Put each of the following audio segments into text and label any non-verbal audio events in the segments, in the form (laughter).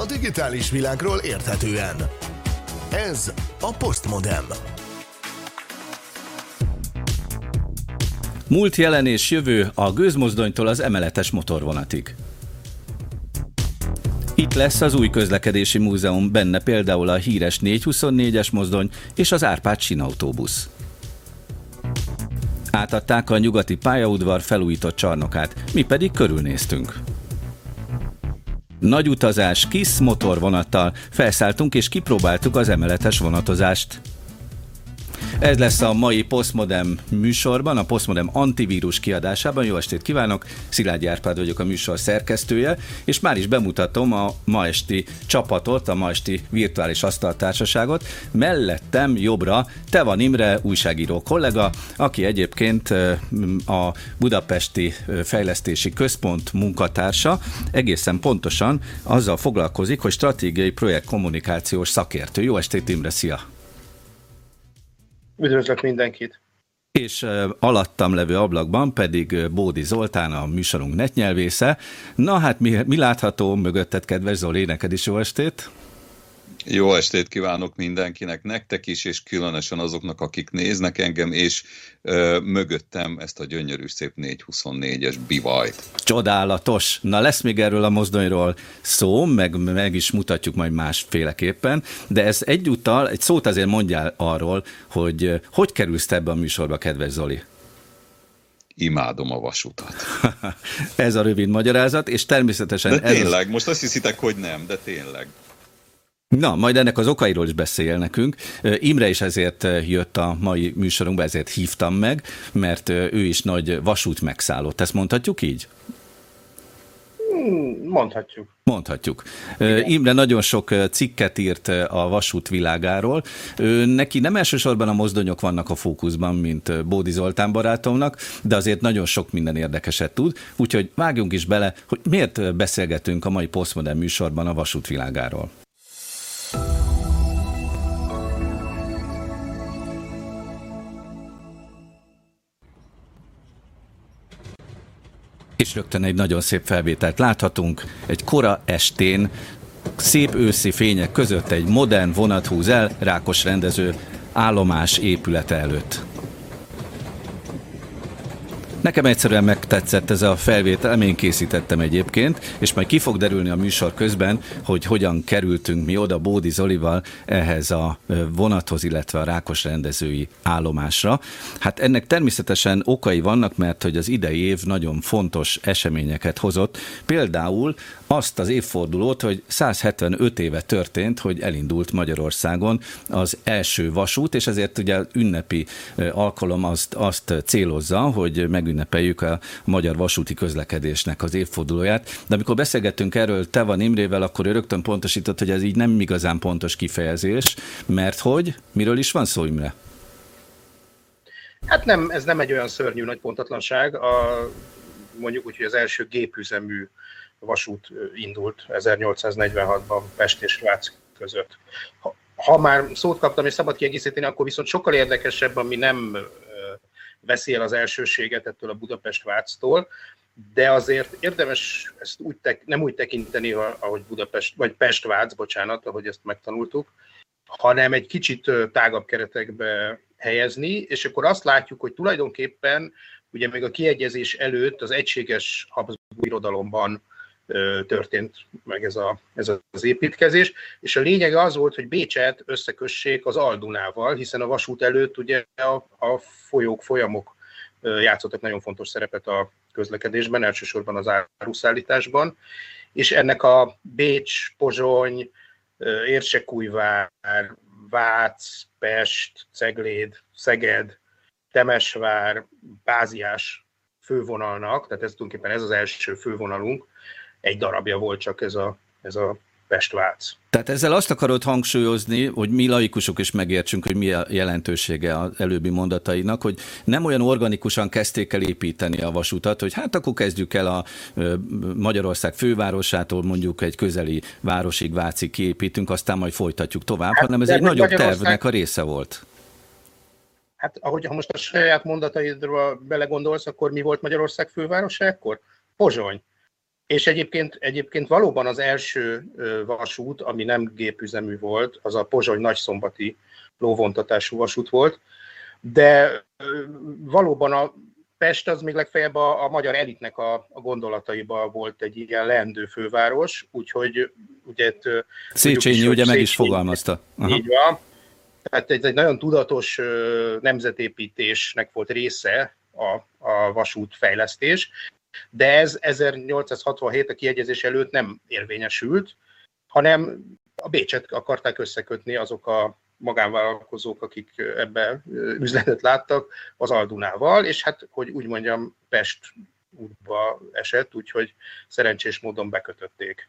a digitális világról érthetően. Ez a Postmodem. Múlt, jelen és jövő a gőzmozdonytól az emeletes motorvonatig. Itt lesz az új közlekedési múzeum, benne például a híres 424-es mozdony és az Árpád sinautóbusz. Átadták a nyugati pályaudvar felújított csarnokát, mi pedig körülnéztünk. Nagy utazás, KISZ motorvonattal felszálltunk és kipróbáltuk az emeletes vonatozást. Ez lesz a mai Postmodem műsorban, a Postmodem antivírus kiadásában. Jó estét kívánok! Szilágyi Árpád vagyok a műsor szerkesztője, és már is bemutatom a ma esti csapatot, a ma esti virtuális asztaltársaságot. Mellettem jobbra Tevan Imre, újságíró kollega, aki egyébként a Budapesti Fejlesztési Központ munkatársa, egészen pontosan azzal foglalkozik, hogy stratégiai projekt kommunikációs szakértő. Jó estét Imre, szia! Üdvözlök mindenkit! És alattam levő ablakban pedig Bódi Zoltán, a műsorunk netnyelvésze. Na hát mi, mi látható mögötted, kedves Zoli, neked is jó estét? Jó estét kívánok mindenkinek, nektek is, és különösen azoknak, akik néznek engem, és ö, mögöttem ezt a gyönyörű szép 424-es bivajt. Csodálatos! Na lesz még erről a mozdonyról szó, meg, meg is mutatjuk majd másféleképpen, de ez egyúttal egy szót azért mondjál arról, hogy hogy kerülsz te ebbe a műsorba, kedves Zoli? imádom a vasutat. (laughs) ez a rövid magyarázat, és természetesen... De tényleg, ez most azt hiszitek, hogy nem, de tényleg. Na, majd ennek az okairól is beszél nekünk. Imre is ezért jött a mai műsorunkba, ezért hívtam meg, mert ő is nagy vasút megszállott. Ezt mondhatjuk így? Hmm, mondhatjuk. Mondhatjuk. Igen. Imre nagyon sok cikket írt a vasút világáról. Neki nem elsősorban a mozdonyok vannak a fókuszban, mint Bódi Zoltán barátomnak, de azért nagyon sok minden érdekeset tud, úgyhogy vágjunk is bele, hogy miért beszélgetünk a mai Postmodern műsorban a vasút világáról. És rögtön egy nagyon szép felvételt láthatunk. Egy kora estén, szép őszi fények között egy modern vonat húz el Rákos rendező állomás épülete előtt. Nekem egyszerűen megtetszett ez a felvétel, én készítettem egyébként, és majd ki fog derülni a műsor közben, hogy hogyan kerültünk mi oda Bódi Zolival ehhez a vonathoz, illetve a Rákos rendezői állomásra. Hát ennek természetesen okai vannak, mert hogy az idei év nagyon fontos eseményeket hozott. Például azt az évfordulót, hogy 175 éve történt, hogy elindult Magyarországon az első vasút, és ezért ugye ünnepi alkalom azt, azt célozza, hogy megünnepeljük a magyar vasúti közlekedésnek az évfordulóját. De amikor beszélgettünk erről Tevan Imrével, akkor ő rögtön pontosított, hogy ez így nem igazán pontos kifejezés, mert hogy? Miről is van szó, Imre? Hát nem, ez nem egy olyan szörnyű nagy pontatlanság. A, mondjuk úgy, hogy az első gépüzemű vasút indult 1846-ban Pest és Vác között. Ha, ha már szót kaptam és szabad kiegészíteni, akkor viszont sokkal érdekesebb, ami nem veszi el az elsőséget ettől a Budapest Váctól, de azért érdemes ezt úgy tek, nem úgy tekinteni, ahogy Budapest, vagy Pest Vác, bocsánat, ahogy ezt megtanultuk, hanem egy kicsit tágabb keretekbe helyezni, és akkor azt látjuk, hogy tulajdonképpen ugye még a kiegyezés előtt az egységes Habsburg irodalomban történt meg ez, a, ez az építkezés, és a lényege az volt, hogy Bécset összekössék az Aldunával, hiszen a vasút előtt ugye a, a folyók, folyamok játszottak nagyon fontos szerepet a közlekedésben, elsősorban az áruszállításban, és ennek a Bécs, Pozsony, Érsekújvár, Vác, Pest, Cegléd, Szeged, Temesvár, Báziás fővonalnak, tehát ez tulajdonképpen ez az első fővonalunk, egy darabja volt csak ez a, ez a Pestvác. Tehát ezzel azt akarod hangsúlyozni, hogy mi laikusok is megértsünk, hogy mi a jelentősége az előbbi mondatainak, hogy nem olyan organikusan kezdték el építeni a vasutat, hogy hát akkor kezdjük el a Magyarország fővárosától mondjuk egy közeli városig, Vácig kiépítünk, aztán majd folytatjuk tovább, hát, hanem ez egy nagyobb tervnek a része volt. Hát ahogy ha most a saját mondataidról belegondolsz, akkor mi volt Magyarország fővárosa ekkor? Pozsony. És egyébként, egyébként valóban az első vasút, ami nem gépüzemű volt, az a Pozsony nagyszombati lóvontatású vasút volt, de valóban a Pest az még legfeljebb a, a magyar elitnek a, a gondolataiba volt egy ilyen leendő főváros, úgyhogy ugye... Széchenyi ugye meg is fogalmazta. Aha. Így van. Tehát ez egy nagyon tudatos nemzetépítésnek volt része a, a vasút fejlesztés, de ez 1867 a kiegyezés előtt nem érvényesült, hanem a Bécset akarták összekötni azok a magánvállalkozók, akik ebbe üzletet láttak, az Aldunával, és hát, hogy úgy mondjam, Pest útba esett, úgyhogy szerencsés módon bekötötték.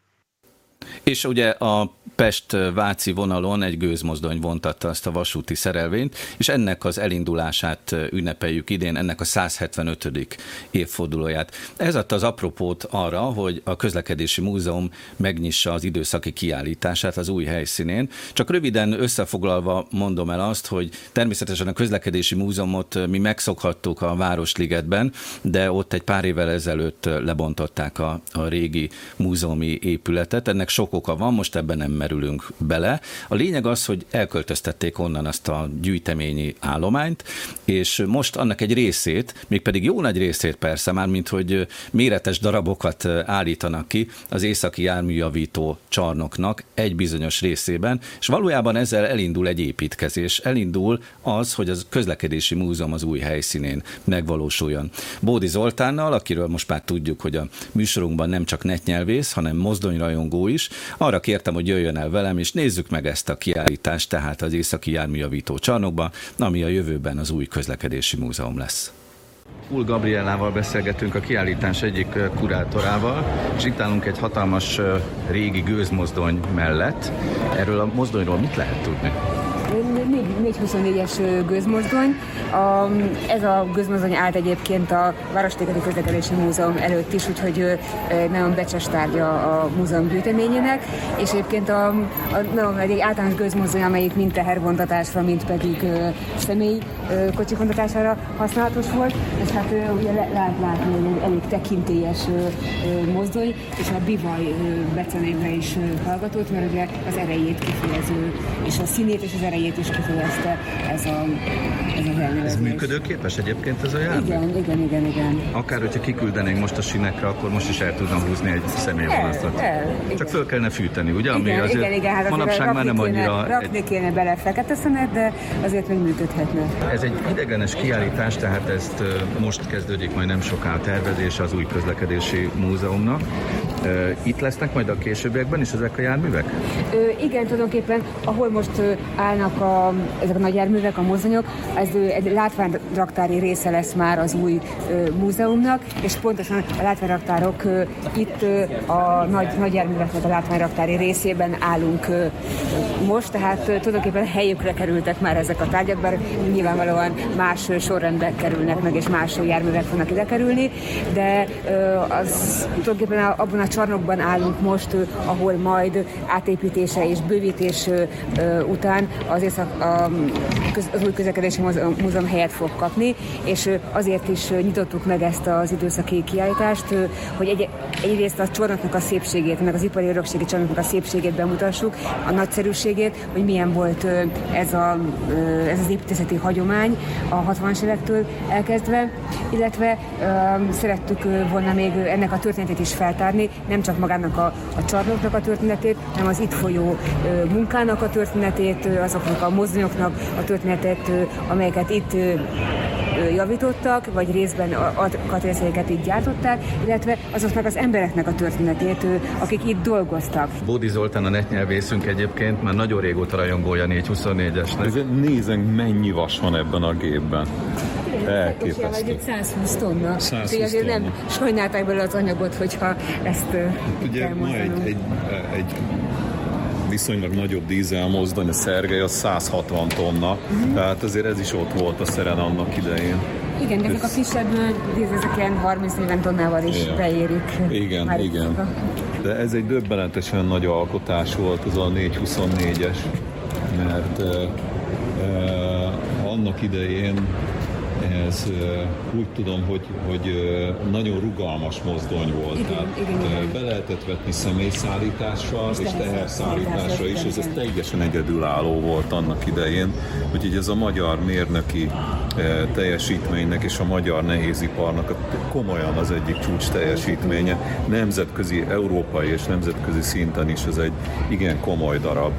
És ugye a Pest-Váci vonalon egy gőzmozdony vontatta azt a vasúti szerelvényt, és ennek az elindulását ünnepeljük idén, ennek a 175. évfordulóját. Ez adta az apropót arra, hogy a Közlekedési Múzeum megnyissa az időszaki kiállítását az új helyszínén. Csak röviden összefoglalva mondom el azt, hogy természetesen a Közlekedési Múzeumot mi megszokhattuk a Városligetben, de ott egy pár évvel ezelőtt lebontották a, a régi múzeumi épületet. Ennek sok oka van, most ebben nem merülünk bele. A lényeg az, hogy elköltöztették onnan azt a gyűjteményi állományt, és most annak egy részét, mégpedig jó nagy részét persze, már mint hogy méretes darabokat állítanak ki az északi járműjavító csarnoknak egy bizonyos részében, és valójában ezzel elindul egy építkezés. Elindul az, hogy az közlekedési múzeum az új helyszínén megvalósuljon. Bódi Zoltánnal, akiről most már tudjuk, hogy a műsorunkban nem csak netnyelvész, hanem mozdonyrajongó is, arra kértem, hogy jöjjön el velem, és nézzük meg ezt a kiállítást, tehát az északi járműjavító csarnokban, ami a jövőben az új közlekedési múzeum lesz. Ul Gabrielával beszélgetünk a kiállítás egyik kurátorával, és itt állunk egy hatalmas régi gőzmozdony mellett. Erről a mozdonyról mit lehet tudni? 424-es gőzmozdony. A, ez a gőzmozdony állt egyébként a Városligeti Közlekedési Múzeum előtt is, úgyhogy nagyon becses tárgya a múzeum gyűjteményének, és egyébként a, a nagyon egy általános gőzmozdony, amelyik mind tehervontatásra, mind pedig személy kocsi vontatására használatos volt, és hát ugye lehet látni, egy elég tekintélyes mozdony, és a bivaj becenévre is hallgatott, mert ugye az erejét kifejező, és a színét és az erejét is kifejezte ez a ez elnevezés. Ez működőképes egyébként ez a jármű? Igen, igen, igen, igen. Akár, hogyha kiküldenénk most a sinekre, akkor most is el tudnám húzni egy személyvonatot. Csak föl kellene fűteni, ugye? Ami igen, azért igen, igen, hát manapság már nem annyira... Rakni egy... kéne bele fekete szemet, de azért még működhetne. Ez egy idegenes kiállítás, tehát ezt most kezdődik majd nem soká a tervezés az új közlekedési múzeumnak. Itt lesznek majd a későbbiekben is ezek a járművek? Ö, igen, tulajdonképpen, ahol most állnak a, ezek a nagy járművek, a mozdonyok, ez egy látványraktári része lesz már az új ö, múzeumnak, és pontosan a látványraktárok ö, itt ö, a nagy, nagy járműveknek a látványraktári részében állunk ö, most, tehát ö, tulajdonképpen helyükre kerültek már ezek a tárgyak, bár nyilvánvalóan más sorrendben kerülnek meg, és más járművek fognak ide kerülni, de ö, az tulajdonképpen abban a csarnokban állunk most, ö, ahol majd átépítése és bővítés ö, után az, észak, a, az új közlekedési múzeum helyet fog kapni, és azért is nyitottuk meg ezt az időszaki kiállítást, hogy egy, egyrészt a csarnoknak a szépségét, meg az ipari örökségi csarnoknak a szépségét bemutassuk, a nagyszerűségét, hogy milyen volt ez, a, ez az építészeti hagyomány a 60-as évektől elkezdve, illetve szerettük volna még ennek a történetét is feltárni, nem csak magának a, a csarnoknak a történetét, hanem az itt folyó munkának a történetét, azoknak a mozdonyoknak a történetet, amelyeket itt javítottak, vagy részben alkatrészeiket itt gyártották, illetve azoknak az embereknek a történetét, akik itt dolgoztak. Bódi Zoltán a netnyelvészünk egyébként már nagyon régóta rajongója 424-esnek. Nézzünk, mennyi vas van ebben a gépben. Elképesztő. 120 tonna. 120 tonna. azért nem sajnálták belőle az anyagot, hogyha ezt Ugye ma egy, egy, egy viszonylag nagyobb dízel mozdony, a Szergely az 160 tonna, uh-huh. tehát azért ez is ott volt a szeren annak idején. Igen, de ezek a kisebb ezek ilyen 30-40 tonnával is igen. beérik. Igen, Már igen. De ez egy döbbenetesen nagy alkotás volt az a 424-es, mert uh, uh, annak idején ehhez úgy tudom, hogy, hogy nagyon rugalmas mozdony volt. Igen, Tehát igen, igen. be lehetett vetni személyszállítással és teherszállításra is, és ez teljesen egyedülálló volt annak idején. Úgyhogy ez a magyar mérnöki teljesítménynek és a magyar nehéziparnak komolyan az egyik csúcs teljesítménye. Nemzetközi, európai és nemzetközi szinten is ez egy igen komoly darab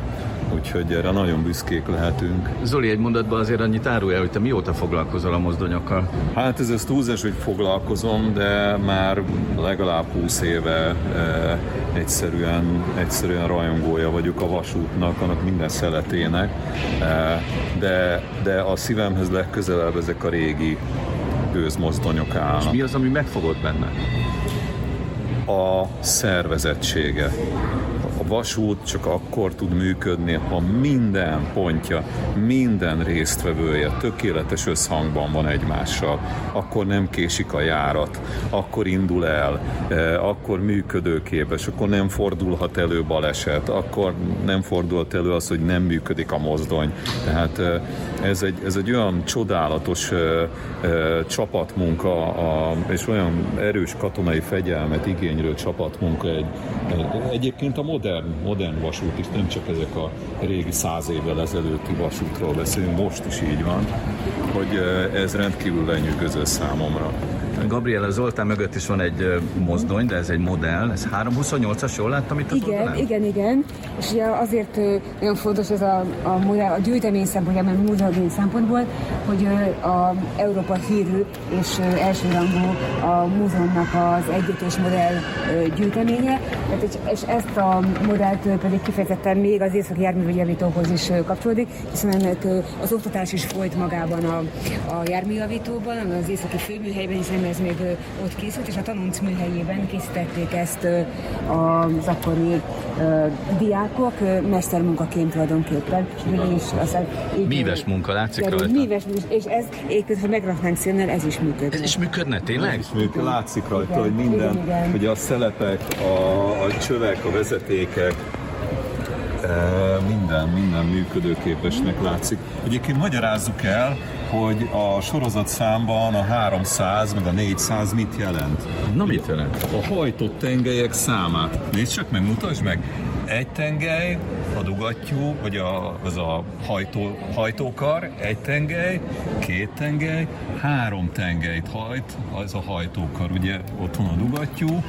úgyhogy erre nagyon büszkék lehetünk. Zoli, egy mondatban azért annyit árulja, hogy te mióta foglalkozol a mozdonyokkal? Hát ez az túlzás, hogy foglalkozom, de már legalább 20 éve e, egyszerűen, egyszerűen rajongója vagyok a vasútnak, annak minden szeletének, e, de, de a szívemhez legközelebb ezek a régi gőzmozdonyok állnak. És mi az, ami megfogott benne? A szervezettsége vasút csak akkor tud működni, ha minden pontja, minden résztvevője tökéletes összhangban van egymással. Akkor nem késik a járat, akkor indul el, e, akkor működőképes, akkor nem fordulhat elő baleset, akkor nem fordulhat elő az, hogy nem működik a mozdony. Tehát e, ez egy, ez egy olyan csodálatos e, csapatmunka, és olyan erős katonai fegyelmet igénylő csapatmunka egy, egyébként a modern modern, modern vasút is, nem csak ezek a régi száz évvel ezelőtti vasútról beszélünk, most is így van, hogy ez rendkívül lenyűgöző számomra. Gabriela Zoltán mögött is van egy mozdony, de ez egy modell. Ez 328-as, jól láttam itt a Igen, fotónál? igen, igen. És ugye azért nagyon fontos ez a, a, modell, a gyűjtemény szempontjából, a múzeumi szempontból, hogy a Európa hírű és elsőrangú a múzeumnak az együttes modell gyűjteménye, és, és ezt a modellt pedig kifejezetten még az északi járművegyavítóhoz is kapcsolódik, hiszen ennek az oktatás is folyt magában a, a járműjavítóban, az északi főműhelyben, hiszen ez még ott készült, és a tanunc műhelyében készítették ezt az akkori diákok mestermunkaként tulajdonképpen. És aztán, így, míves munka látszik rajta. Míves, és ez, ha megraknánk szénnel, ez is működne. Ez is működne, tényleg? Ez is működne. Látszik rajta, igen, hogy minden, igen, igen. hogy a szelepek, a, a csövek, a vezetékek, minden, minden működőképesnek látszik. Egyébként magyarázzuk el, hogy a sorozat számban a 300 meg a 400 mit jelent. Na mit jelent? A hajtott tengelyek számát. Nézd csak meg, mutasd meg. Egy tengely, a dugattyú, vagy a, az a hajtó, hajtókar, egy tengely, két tengely, három tengelyt hajt, az a hajtókar. Ugye ott van a dugattyú,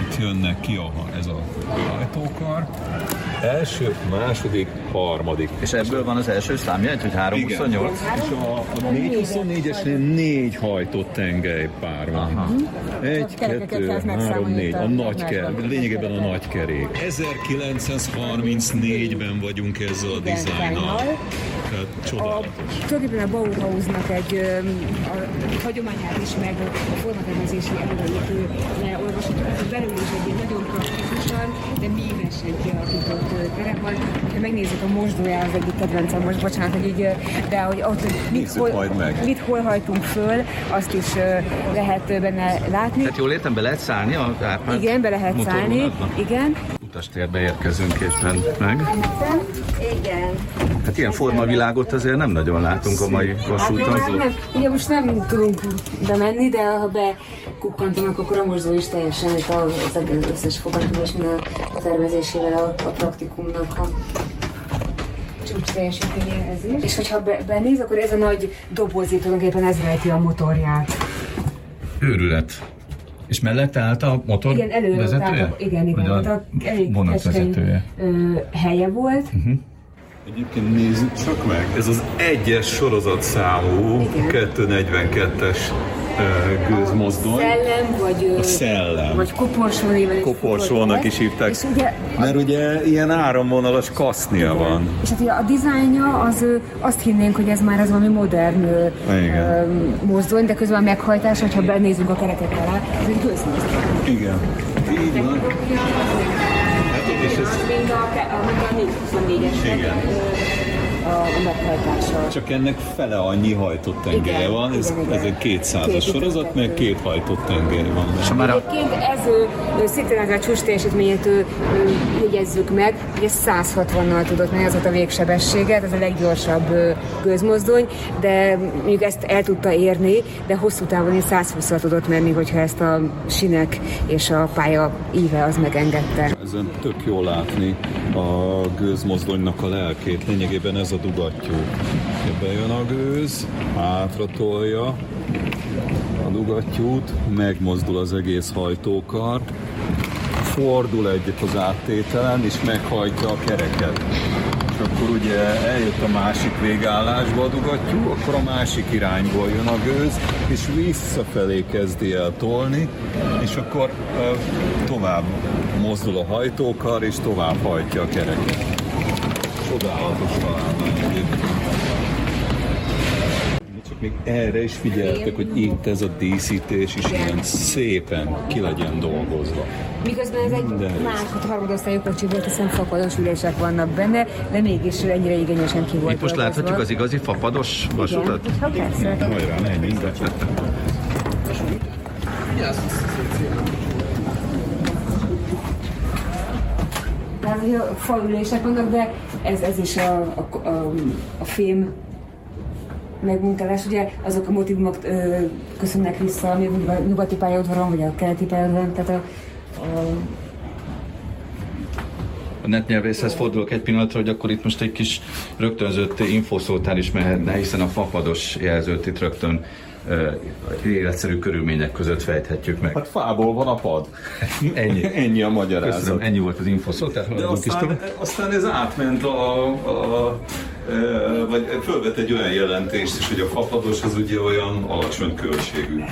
itt jönnek ki a, ez a hajtókar, Első, második, harmadik. És ebből van az első számjegy, hogy 328? És a, a 424-esnél négy hajtott tengely pár van. Aha. Egy, kettő, három, négy. A nagy kell, lényegében a nagy kerék. 1934-ben vagyunk ezzel a dizájnnal. Tehát csodálatos. Tulajdonképpen a Bauhausnak egy a, a hagyományát is meg a formatervezési előadót leolvashatjuk. Belül is egy nagyon praktikusan, de mívesen kialakított terep van. Ha megnézzük a mosdóját, az egyik kedvencem most, bocsánat, hogy így, de hogy ott, hogy mit, hol, mit hol hajtunk föl, azt is lehet benne látni. Tehát jól értem, be lehet szállni a Igen, be lehet szállni, igen. Utastérbe érkezünk éppen meg. Igen. Hát ilyen formavilágot azért nem nagyon látunk a mai vasúton. Hát, nem, ugye most nem tudunk bemenni, de ha bekukkantanak, akkor a mozdó is teljesen az összes fogadás minden a tervezésével a, a praktikumnak a csúcs teljesítménye ez is. És hogyha be, benéz, akkor ez a nagy doboz itt tulajdonképpen ez rejti a motorját. Őrület. És mellette állt a motor igen, elő, vezetője? A, igen, igen. A, a elég vonatvezetője. helye volt. Uh-huh. Egyébként nézzük csak meg, ez az egyes sorozat számú 242-es gőzmozdony. Szellem, vagy, a szellem. vagy koporsó néven Koporsónak is hívták, és ugye, mert ugye ilyen áramvonalas kasznia igen. van. És hát ugye a dizájnja, az azt hinnénk, hogy ez már az valami modern igen. mozdony, de közben a meghajtás, hogyha benézünk a keretek alá, ez egy gőzmozdony. Igen, így van. Hát, és ez... Mind a, a, a 424-es. Igen a, a meghajtása. Csak ennek fele annyi hajtott tengelye Igen, van, ez, igen, igen. ez egy 200-as Két sorozat, ütöttető. két hajtott tengely van. És már a, Egyébként ez ő, szintén ez a csúcs teljesítményét jegyezzük meg, hogy ez 160-nal tudott menni, az volt a végsebességet, ez a leggyorsabb ő, gőzmozdony, de mondjuk ezt el tudta érni, de hosszú távon is 120-al tudott menni, hogyha ezt a sinek és a pálya íve az megengedte. Ezen tök jó látni a gőzmozdonynak a lelkét. Lényegében ez a dugattyú. Bejön a gőz, hátra tolja a dugattyút, megmozdul az egész hajtókar, fordul egyet az áttételen, és meghajtja a kereket. És akkor ugye eljött a másik végállásba a dugattyú, akkor a másik irányból jön a gőz, és visszafelé kezdi el tolni, és akkor ö, tovább mozdul a hajtókar, és tovább hajtja a kereket. Csodálatos egyébként. Csak még erre is figyeltek, hogy itt ez a díszítés is ilyen szépen ki legyen dolgozva. Miközben ez egy rész. másod harmadosztályú kocsi volt, hiszen fapados ülések vannak benne, de mégis ennyire igényesen ki volt itt most láthatjuk az igazi fapados Igen, vasutat. ha persze. Hajrá, menjünk! Tehát, hogy a faülések vannak, de ez, ez is a, a, a, a fém megmunkálás, ugye azok a motivumok ö, köszönnek vissza, ami a nyugati pályaudvaron, vagy a keleti pályaudvaron, tehát a, a A netnyelvészhez fordulok egy pillanatra, hogy akkor itt most egy kis rögtönzött infoszótár is mehetne, hiszen a fapados jelzőt itt rögtön életszerű körülmények között fejthetjük meg. Hát fából van a pad. (laughs) Ennyi. Ennyi a magyarázat. Köszönöm, ennyi volt az infoszótár. De aztán, aztán ez átment a, a, a vagy fölvet egy olyan jelentést is, hogy a fapados az ugye olyan alacsony költségű.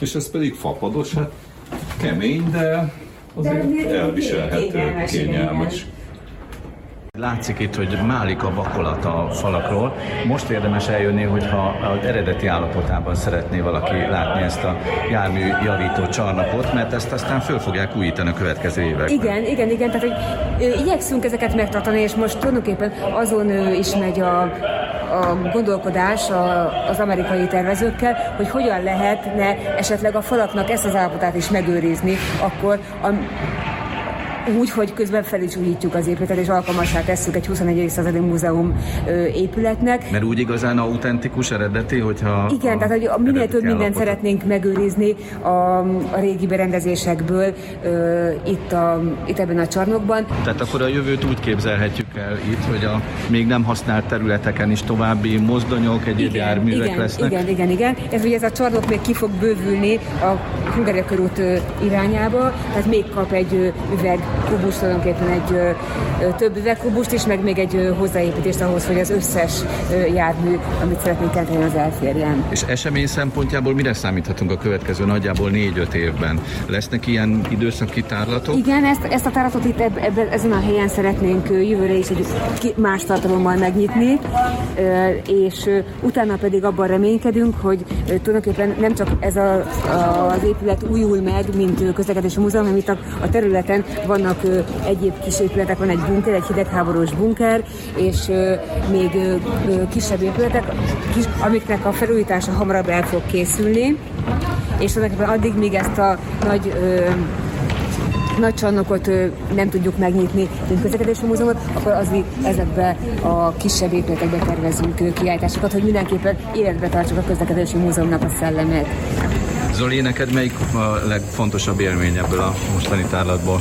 És ez pedig fapados, hát kemény, de azért azért elviselhető, kényelmes, kényelmes. Látszik itt, hogy málik a vakolat a falakról. Most érdemes eljönni, hogyha az eredeti állapotában szeretné valaki látni ezt a jármű javító csarnokot, mert ezt aztán föl fogják újítani a következő években. Igen, igen, igen, tehát hogy ö, igyekszünk ezeket megtartani, és most tulajdonképpen azon ö, is megy a, a gondolkodás a, az amerikai tervezőkkel, hogy hogyan lehetne esetleg a falaknak ezt az állapotát is megőrizni, akkor a, úgy, hogy közben fel is újítjuk az épületet, és alkalmassá tesszük egy 21. századi múzeum épületnek. Mert úgy igazán autentikus, eredeti, hogyha... Igen, tehát hogy minél több mindent állapotot- szeretnénk megőrizni a, a régi berendezésekből ö, itt, a, itt ebben a csarnokban. Tehát akkor a jövőt úgy képzelhetjük el itt, hogy a még nem használt területeken is további mozdonyok, egyéb járművek igen, lesznek. igen, igen, igen. Ez ugye ez a csarnok még ki fog bővülni a Hungária körút irányába, tehát még kap egy ö, üvegkubus, tulajdonképpen egy több üvegkubust is, meg még egy hozzáépítést ahhoz, hogy az összes jármű, amit szeretnénk kelteni, az elférjen. És esemény szempontjából mire számíthatunk a következő nagyjából négy-öt évben? Lesznek ilyen időszaki tárlatok? Igen, ezt, ezt a táratot itt eb, ebben, ezen a helyen szeretnénk jövőre is egy más tartalommal megnyitni, és utána pedig abban reménykedünk, hogy tulajdonképpen nem csak ez a, a, az épület újul meg, mint közlekedési múzeum, hanem itt a, a területen vannak ö, egyéb kis épületek, van egy bunker, egy hidegháborús bunker, és ö, még ö, kisebb épületek, kis, amiknek a felújítása hamarabb el fog készülni, és tulajdonképpen addig, míg ezt a nagy ö, nagy csarnokot nem tudjuk megnyitni, mint közlekedési múzeumot, akkor az ezekbe a kisebb épületekbe tervezünk kiállításokat, hogy mindenképpen életbe tartsuk a közlekedési múzeumnak a szellemet. Zoli, neked melyik a legfontosabb élmény ebből a mostani tárlatból?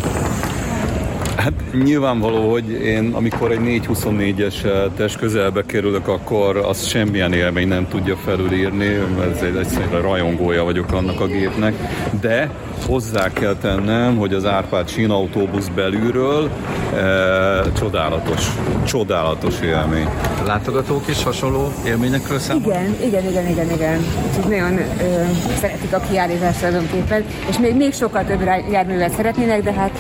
Nyilvánvaló, hogy én amikor egy 424-es test közelbe kerülök, akkor azt semmilyen élmény nem tudja felülírni, mert egy egyszerűen rajongója vagyok annak a gépnek, de hozzá kell tennem, hogy az Árpád sínautóbusz belülről e, csodálatos, csodálatos élmény. Látogatók is hasonló élményekről számolnak? Igen, igen, igen, igen, igen. Úgyhogy nagyon ö, szeretik a kiállítást tulajdonképpen, és még, még sokkal több járművet szeretnének, de hát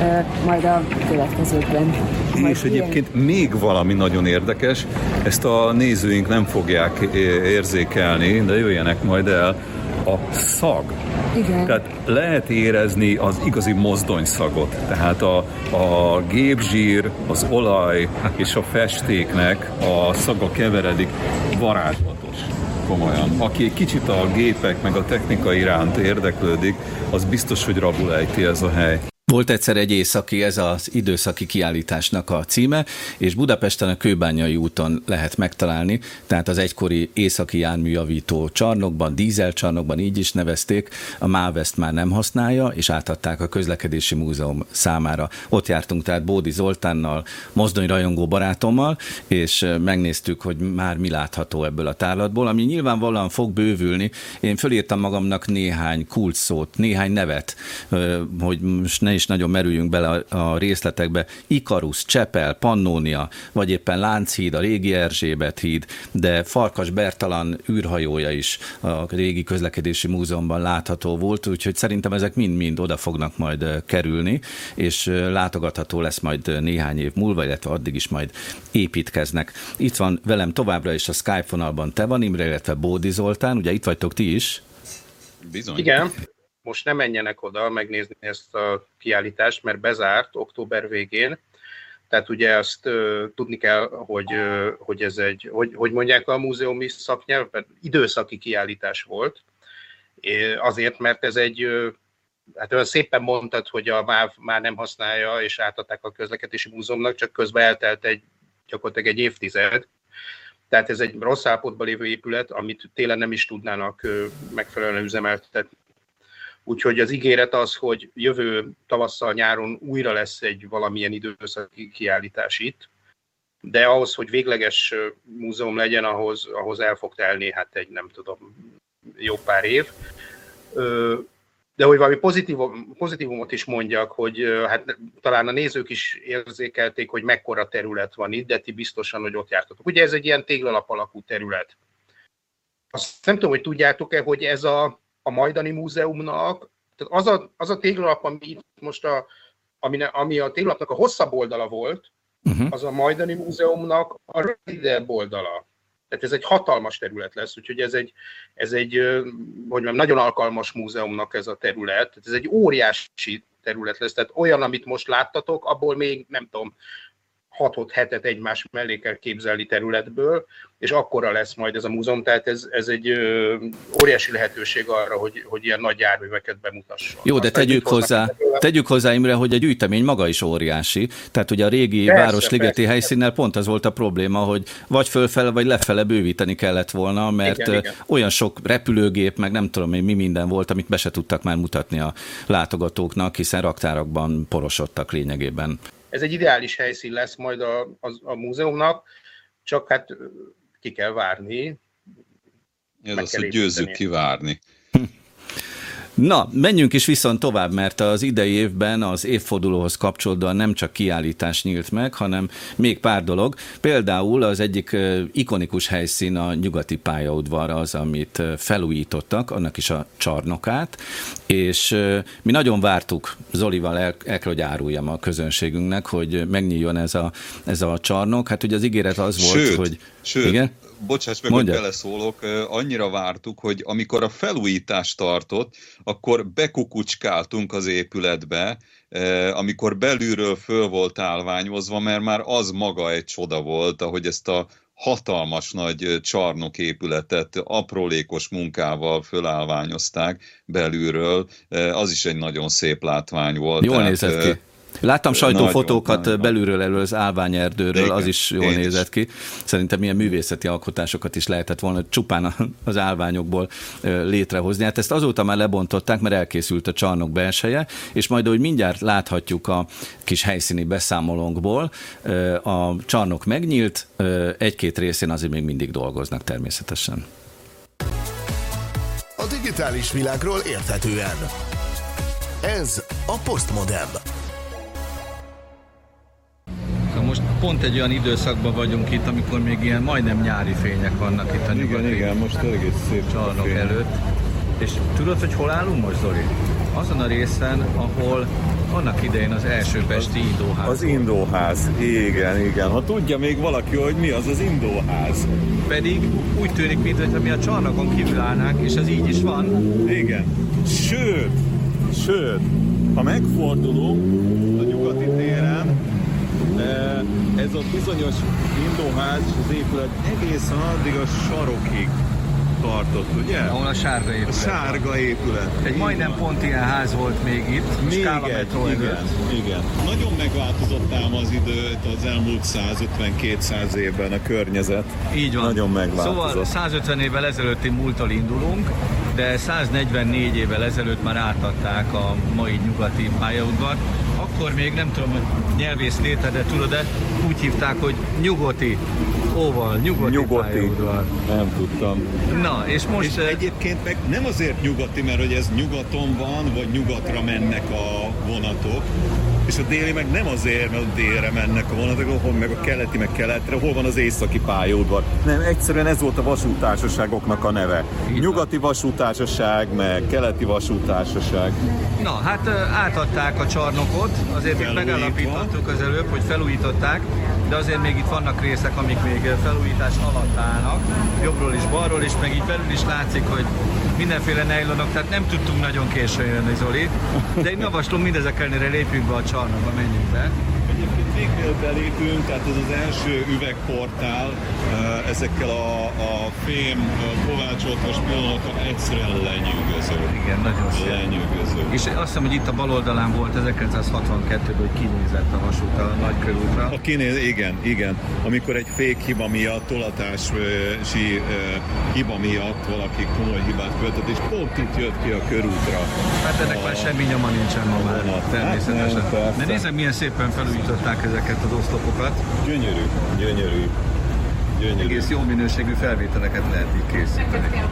ö, majd a következőkben. Majd És egyébként még valami nagyon érdekes, ezt a nézőink nem fogják érzékelni, de jöjjenek majd el, a szag Igen. Tehát lehet érezni az igazi mozdonyszagot. Tehát a, a gépzsír, az olaj és a festéknek a szaga keveredik varázslatos komolyan. Aki egy kicsit a gépek meg a technika iránt érdeklődik, az biztos, hogy rabul ejti ez a hely. Volt egyszer egy északi, ez az időszaki kiállításnak a címe, és Budapesten a Kőbányai úton lehet megtalálni, tehát az egykori északi járműjavító csarnokban, dízelcsarnokban így is nevezték, a MÁV ezt már nem használja, és átadták a közlekedési múzeum számára. Ott jártunk tehát Bódi Zoltánnal, mozdony rajongó barátommal, és megnéztük, hogy már mi látható ebből a tárlatból, ami nyilvánvalóan fog bővülni. Én fölírtam magamnak néhány kulcsszót, néhány nevet, hogy most ne is nagyon merüljünk bele a, részletekbe, Ikarus, Csepel, Pannónia, vagy éppen Lánchíd, a régi Erzsébet híd, de Farkas Bertalan űrhajója is a régi közlekedési múzeumban látható volt, úgyhogy szerintem ezek mind-mind oda fognak majd kerülni, és látogatható lesz majd néhány év múlva, illetve addig is majd építkeznek. Itt van velem továbbra is a Skype vonalban te van, Imre, illetve Bódi Zoltán, ugye itt vagytok ti is? Bizony. Igen most ne menjenek oda megnézni ezt a kiállítást, mert bezárt október végén. Tehát ugye azt uh, tudni kell, hogy, uh, hogy ez egy, hogy, hogy mondják a múzeumi szaknyelvben, időszaki kiállítás volt. Azért, mert ez egy, hát olyan szépen mondtad, hogy a MÁV már nem használja, és átadták a közlekedési múzeumnak, csak közben eltelt egy gyakorlatilag egy évtized, tehát ez egy rossz állapotban lévő épület, amit télen nem is tudnának megfelelően üzemeltetni Úgyhogy az ígéret az, hogy jövő tavasszal, nyáron újra lesz egy valamilyen időszaki kiállítás itt, de ahhoz, hogy végleges múzeum legyen, ahhoz, ahhoz el fog telni, hát egy nem tudom, jó pár év. De hogy valami pozitívum, pozitívumot is mondjak, hogy hát talán a nézők is érzékelték, hogy mekkora terület van itt, de ti biztosan, hogy ott jártatok. Ugye ez egy ilyen téglalap alakú terület. Azt nem tudom, hogy tudjátok-e, hogy ez a a Majdani Múzeumnak, tehát az a, az a téglalap, ami itt most a, ami, ami a téglalapnak a hosszabb oldala volt, uh-huh. az a Majdani Múzeumnak a rövidebb oldala. Tehát ez egy hatalmas terület lesz, úgyhogy ez egy, ez egy hogy mondjam, nagyon alkalmas múzeumnak ez a terület. Tehát ez egy óriási terület lesz, tehát olyan, amit most láttatok, abból még nem tudom, hatot hetet egymás mellé kell képzelni területből, és akkora lesz majd ez a múzeum, tehát ez, ez egy ö, óriási lehetőség arra, hogy, hogy ilyen nagy járműveket bemutasson. Jó, de tegyük hozzá, tegyük hozzá, Imre, hogy a gyűjtemény maga is óriási. Tehát ugye a régi persze, Városligeti persze, helyszínnel pont az volt a probléma, hogy vagy fölfele, vagy lefele bővíteni kellett volna, mert igen, igen. olyan sok repülőgép, meg nem tudom én mi minden volt, amit be se tudtak már mutatni a látogatóknak, hiszen raktárakban porosodtak lényegében ez egy ideális helyszín lesz majd a, a, a múzeumnak, csak hát ki kell várni. Ez az, hogy győzzük kivárni. Na, menjünk is viszont tovább, mert az idei évben az évfordulóhoz kapcsolódóan nem csak kiállítás nyílt meg, hanem még pár dolog. Például az egyik ikonikus helyszín a nyugati pályaudvar az, amit felújítottak, annak is a csarnokát, és mi nagyon vártuk, Zolival el, el hogy áruljam a közönségünknek, hogy megnyíljon ez a, ez a csarnok. Hát ugye az ígéret az volt, sőt, hogy... Sőt, igen? Bocsáss meg, Mondja. hogy beleszólok, annyira vártuk, hogy amikor a felújítást tartott, akkor bekukucskáltunk az épületbe, amikor belülről föl volt állványozva, mert már az maga egy csoda volt, ahogy ezt a hatalmas nagy csarnoképületet aprólékos munkával fölállványozták belülről. Az is egy nagyon szép látvány volt. Jól Tehát, nézett ki. Láttam sajtófotókat nagyon, belülről elő az állványerdőről, Igen, az is jól nézett is. ki. Szerintem milyen művészeti alkotásokat is lehetett volna csupán az állványokból létrehozni. Hát ezt azóta már lebontották, mert elkészült a csarnok belseje, és majd, ahogy mindjárt láthatjuk a kis helyszíni beszámolónkból, a csarnok megnyílt, egy-két részén azért még mindig dolgoznak természetesen. A digitális világról érthetően. Ez a Postmodem. most pont egy olyan időszakban vagyunk itt, amikor még ilyen majdnem nyári fények vannak itt a igen, nyugati igen, most egész szép csarnok előtt. És tudod, hogy hol állunk most, Zoli? Azon a részen, ahol annak idején az első pesti indóház. Az indóház, igen, igen. Ha tudja még valaki, hogy mi az az indóház. Pedig úgy tűnik, mintha mi a csarnokon kívül állnánk, és ez így is van. Igen. Sőt, sőt, ha megfordulunk a nyugati téren, ez a bizonyos indóház az épület egészen addig a sarokig tartott, ugye? Ahol a sárga épület. A sárga épület. Egy majdnem pont ilyen ház volt még itt. Még egy, igen, igen. Nagyon megváltozott ám az idő az elmúlt 150-200 évben a környezet. Így van. Nagyon megváltozott. Szóval 150 évvel ezelőtti múltal indulunk, de 144 évvel ezelőtt már átadták a mai nyugati pályaudvart, akkor még nem tudom, hogy nyelvész léte, de tudod, de úgy hívták, hogy nyugoti, óval, nyugoti, nyugoti. Nem tudtam. Na, és most... És egyébként meg nem azért nyugati, mert hogy ez nyugaton van, vagy nyugatra mennek a vonatok, és a déli meg nem azért, mert a délre mennek a vonatok, hol meg a keleti, meg keletre, hol van az északi pályaudvar. Nem, egyszerűen ez volt a vasútársaságoknak a neve. Itt Nyugati vasútársaság, meg keleti vasútársaság. Na, hát átadták a csarnokot, azért még megállapítottuk az előbb, hogy felújították, de azért még itt vannak részek, amik még felújítás alatt állnak, jobbról is, balról is, meg így belül is látszik, hogy mindenféle nejlonok, tehát nem tudtunk nagyon későn jönni, Zoli. De én javaslom, mindezek ellenére lépjünk be a csarnokba, menjünk be. Végnél belépünk, tehát ez az első üvegportál ezekkel a, a fém kovácsoltas pillanatokkal egyszerűen lenyűgöző. Igen, nagyon szép. Lenyűgöző. És azt hiszem, hogy itt a bal oldalán volt 1962-ben, hogy kinézett a vasút a nagykörútra. A kinéz, igen, igen. Amikor egy fék hiba miatt, tolatási hiba miatt valaki komoly hibát követett, és pont itt jött ki a körútra. Hát ennek a... már semmi nyoma nincsen ma már, természetesen. Hát nem, De nézem, milyen szépen felújították ezeket az oszlopokat. Gyönyörű, gyönyörű. Gyönyörű. Egész jó minőségű felvételeket lehet így készíteni.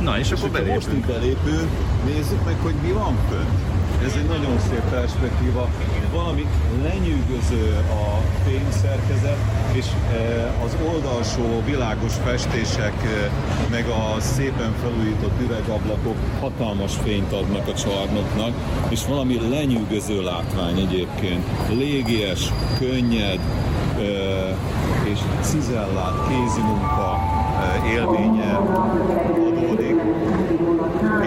Na, és, és akkor belépünk. Most belépünk, nézzük meg, hogy mi van fönt. Ez egy nagyon szép perspektíva. Valami lenyűgöző a fényszerkezet, és e, az oldalsó világos festések, e, meg a szépen felújított üvegablakok hatalmas fényt adnak a csarnoknak, és valami lenyűgöző látvány egyébként. Légies, könnyed, e, és cizellált kézimunka élménye adódik.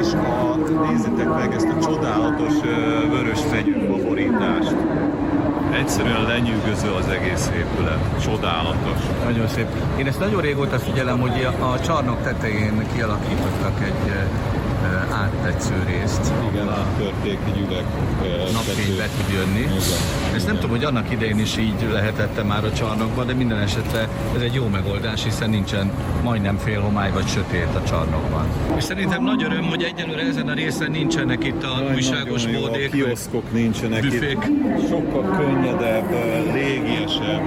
És a, nézzétek meg ezt a csodálatos vörös fenyő favorítást. Egyszerűen lenyűgöző az egész épület. Csodálatos. Nagyon szép. Én ezt nagyon régóta figyelem, hogy a csarnok tetején kialakítottak egy áttetsző részt. Igen, áttörték egy üveg. Napfény be tud jönni. Igen. Ezt nem tudom, hogy annak idején is így lehetette már a csarnokban, de minden esetre ez egy jó megoldás, hiszen nincsen majdnem fél homály vagy sötét a csarnokban. És szerintem nagy öröm, hogy egyelőre ezen a részen nincsenek itt a Nagy, újságos módék. A kioszkok nincsenek büfék. itt. Sokkal könnyedebb, légiesebb.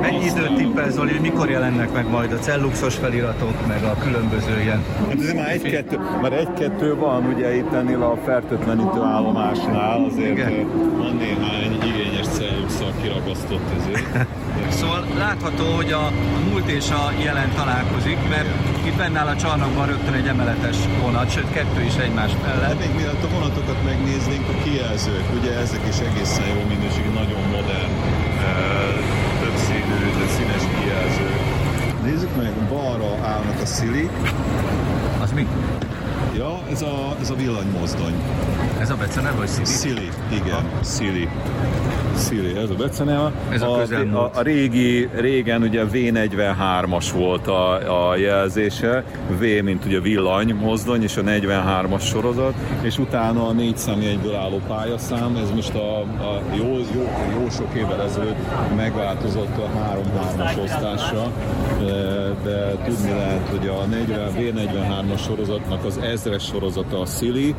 Mennyi időt tippel Zoli, hogy mikor jelennek meg majd a celluxos feliratok, meg a különböző ilyen... Hát ez már egy-kettő, már egy-kettő van, ugye itt ennél a fertőtlenítő állomásnál, azért Igen. van néhány igényes cellux, kiragasztott ezért. (laughs) szóval látható, hogy a, a múlt és a jelen találkozik, mert itt benne áll a csarnokban rögtön egy emeletes vonat, sőt kettő is egymás mellett. Hát még mielőtt a vonatokat megnéznénk, a kijelzők, ugye ezek is egészen jó minőségű, nagyon modern többszínű, színes kijelző. Nézzük meg, balra állnak a szilik. Az mi? Ja, ez a, ez a villanymozdony. Ez a beceneve, vagy Szili? Szili, igen. Szili. Szili, ez a beceneve. Ez a, a, a, a régi, régen ugye V43-as volt a, a jelzése, V, mint ugye villany mozdony, és a 43-as sorozat, és utána a négy számjegyből álló pályaszám, ez most a, a jó, jó, jó sok évvel ezelőtt megváltozott a 3-3-as osztásra, de tudni lehet, hogy a 40, V43-as sorozatnak az ezres sorozata a Szili,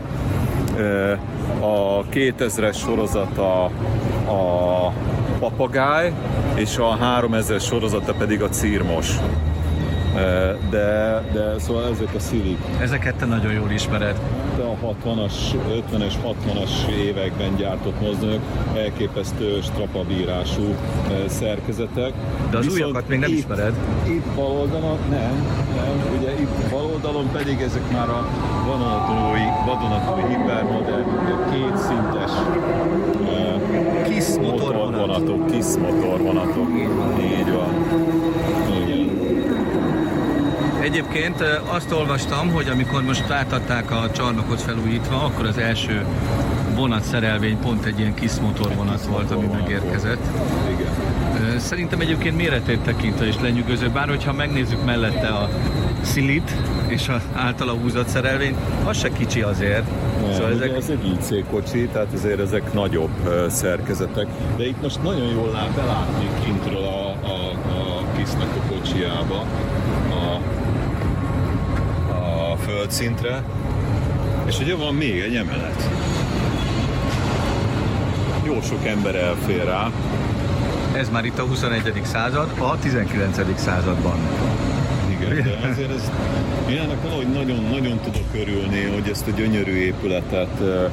a 2000-es sorozata a papagáj, és a 3000 sorozata pedig a círmos. De, de szóval ezek a szilik. Ezeket te nagyon jól ismered. De a 60-as, 50-es, 60-as években gyártott mozdonyok elképesztő strapabírású szerkezetek. De az Viszont újakat még nem itt, ismered? Itt bal oldalon nem, nem. Ugye itt bal oldalon pedig ezek már a vadonatúj, vadonatúj hipermodern, kétszintes KISZ motorvonatok. KISZ motorvonatok. Így van. Egyébként azt olvastam, hogy amikor most láthatták a csarnokot felújítva, akkor az első vonatszerelvény pont egy ilyen kis motorvonat volt, ami megérkezett. Igen. Szerintem egyébként méretét tekintve is lenyűgöző, bár hogyha megnézzük mellette a szilit és az általa húzott szerelvényt, az se kicsi azért. Nem, szóval ezek... Ez egy IC kocsi, tehát azért ezek nagyobb szerkezetek, de itt most nagyon jól lát, belátni kintről a, a, a kisznek a kocsiába a, a földszintre, és ugye van még egy emelet jó sok ember elfér rá. Ez már itt a 21. század, a 19. században. Igen, de azért ez, ennek valahogy nagyon, nagyon tudok örülni, hogy ezt a gyönyörű épületet e, e,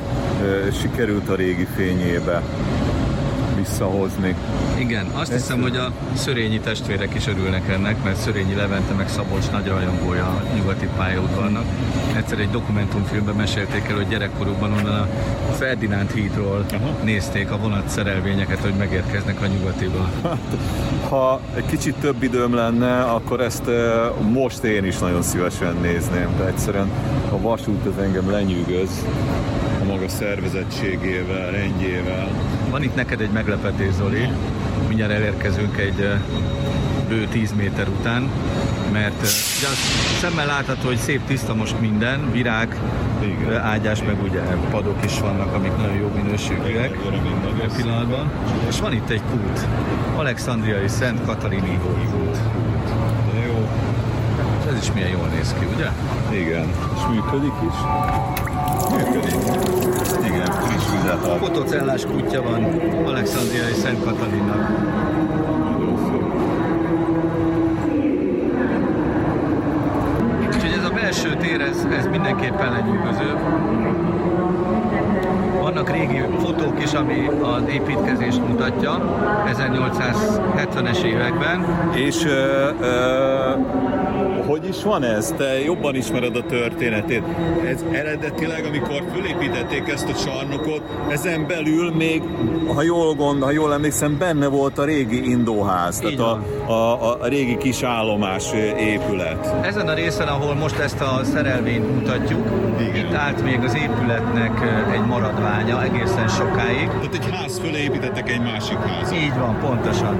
sikerült a régi fényébe visszahozni. Igen, azt Ezt hiszem, hogy a Szörényi testvérek is örülnek ennek, mert Szörényi Levente meg Szabolcs nagy rajongója a nyugati pályaudvarnak. Egyszer egy dokumentumfilmben mesélték el, hogy gyerekkorukban onnan a Ferdinánd hídról Aha. nézték a vonat szerelvényeket, hogy megérkeznek a nyugatiba. Hát, ha egy kicsit több időm lenne, akkor ezt most én is nagyon szívesen nézném, de egyszerűen a vasút az engem lenyűgöz a maga szervezettségével, rendjével. Van itt neked egy meglepetés, Zoli. Mindjárt elérkezünk egy bő 10 méter után, mert ugye az szemmel látható, hogy szép tiszta most minden, virág, Igen. ágyás, meg ugye padok is vannak, amik nagyon jó minőségűek a pillanatban. És van itt egy kút, Alexandriai Szent Katalini kút. De jó. Ez is milyen jól néz ki, ugye? Igen, és működik is. Működik. Igen, friss vizet ad. Fotocellás kutya van Alexandriai Szent Katalinnak. Úgyhogy ez a belső tér, ez, ez mindenképpen lenyűgöző. Vannak régi fotók is, ami az építkezést mutatja 1870-es években. És ö, ö, hogy is van ez? Te jobban ismered a történetét. Ez eredetileg, amikor fölépítették ezt a csarnokot, ezen belül még, ha jól gond, ha jól emlékszem, benne volt a régi indóház, tehát a, a, a, régi kis állomás épület. Ezen a részen, ahol most ezt a szerelvényt mutatjuk, Igen. itt állt még az épületnek egy maradványa egészen sokáig. Tehát egy ház fölé építettek egy másik házat. Így van, pontosan.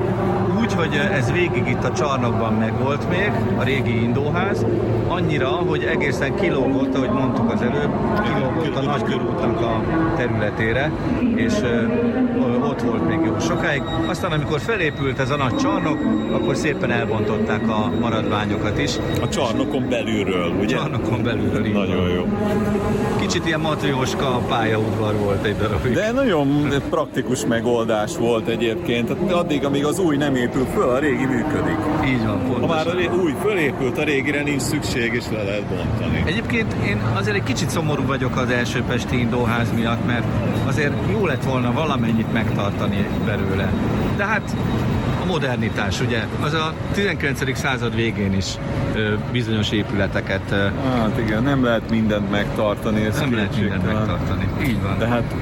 Úgy, hogy ez végig itt a csarnokban megvolt még, a régi indóház, indóház, annyira, hogy egészen kilógott, ahogy mondtuk az előbb, kilógott a nagykörútnak a területére, és ott volt még jó sokáig. Aztán, amikor felépült ez a nagy csarnok, akkor szépen elbontották a maradványokat is. A csarnokon belülről, ugye? A csarnokon belülről, így Nagyon van. jó. Kicsit ilyen matrioska pályaudvar volt egy darabig. De nagyon praktikus megoldás volt egyébként. Addig, amíg az új nem épül föl, a régi működik. Így van, pontosan. Ha már a új fölépült, a régire nincs szükség, és le lehet bontani. Egyébként én azért egy kicsit szomorú vagyok az első Pesti Indóház miatt, mert azért jó lett volna valamennyit megtartani belőle. De hát a modernitás, ugye, az a 19. század végén is ö, bizonyos épületeket... Ö, hát igen, nem lehet mindent megtartani. Ez nem lehet mindent megtartani, így van. De hát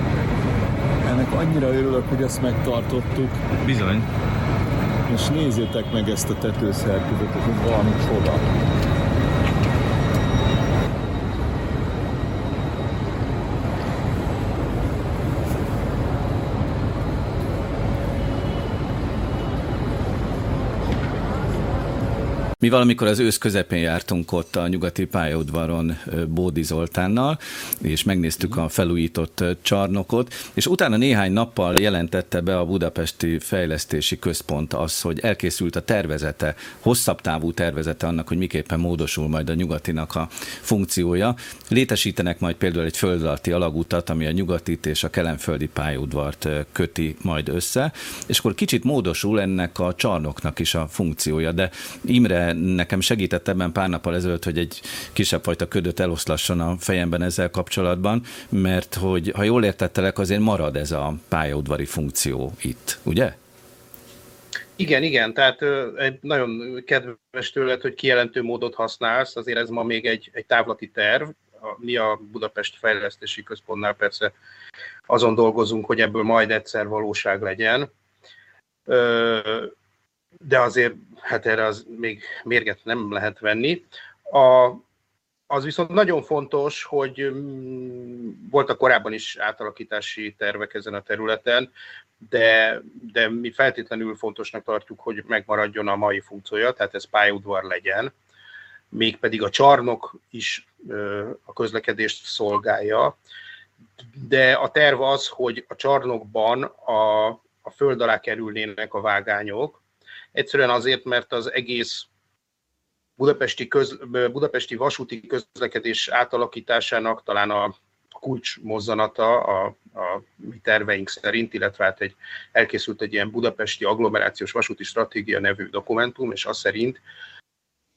ennek annyira örülök, hogy ezt megtartottuk. Bizony. És nézzétek meg ezt a tetőszerkezetet, hogy valami csoda. Mi valamikor az ősz közepén jártunk ott a nyugati pályaudvaron Bódi Zoltánnal, és megnéztük a felújított csarnokot, és utána néhány nappal jelentette be a Budapesti Fejlesztési Központ az, hogy elkészült a tervezete, hosszabb távú tervezete annak, hogy miképpen módosul majd a nyugatinak a funkciója. Létesítenek majd például egy föld alatti alagutat, ami a nyugatit és a kelenföldi pályaudvart köti majd össze, és akkor kicsit módosul ennek a csarnoknak is a funkciója, de Imre nekem segített ebben pár nappal ezelőtt, hogy egy kisebb fajta ködöt eloszlasson a fejemben ezzel kapcsolatban, mert hogy ha jól értettelek, azért marad ez a pályaudvari funkció itt, ugye? Igen, igen, tehát egy nagyon kedves tőled, hogy kijelentő módot használsz, azért ez ma még egy, egy távlati terv. Mi a Budapest Fejlesztési Központnál persze azon dolgozunk, hogy ebből majd egyszer valóság legyen de azért hát erre az még mérget nem lehet venni. A, az viszont nagyon fontos, hogy mm, voltak korábban is átalakítási tervek ezen a területen, de, de mi feltétlenül fontosnak tartjuk, hogy megmaradjon a mai funkciója, tehát ez pályaudvar legyen, mégpedig a csarnok is a közlekedést szolgálja, de a terv az, hogy a csarnokban a, a föld alá kerülnének a vágányok, egyszerűen azért, mert az egész budapesti, köz, budapesti vasúti közlekedés átalakításának talán a kulcs mozzanata a, a mi terveink szerint, illetve hát egy, elkészült egy ilyen budapesti agglomerációs vasúti stratégia nevű dokumentum, és az szerint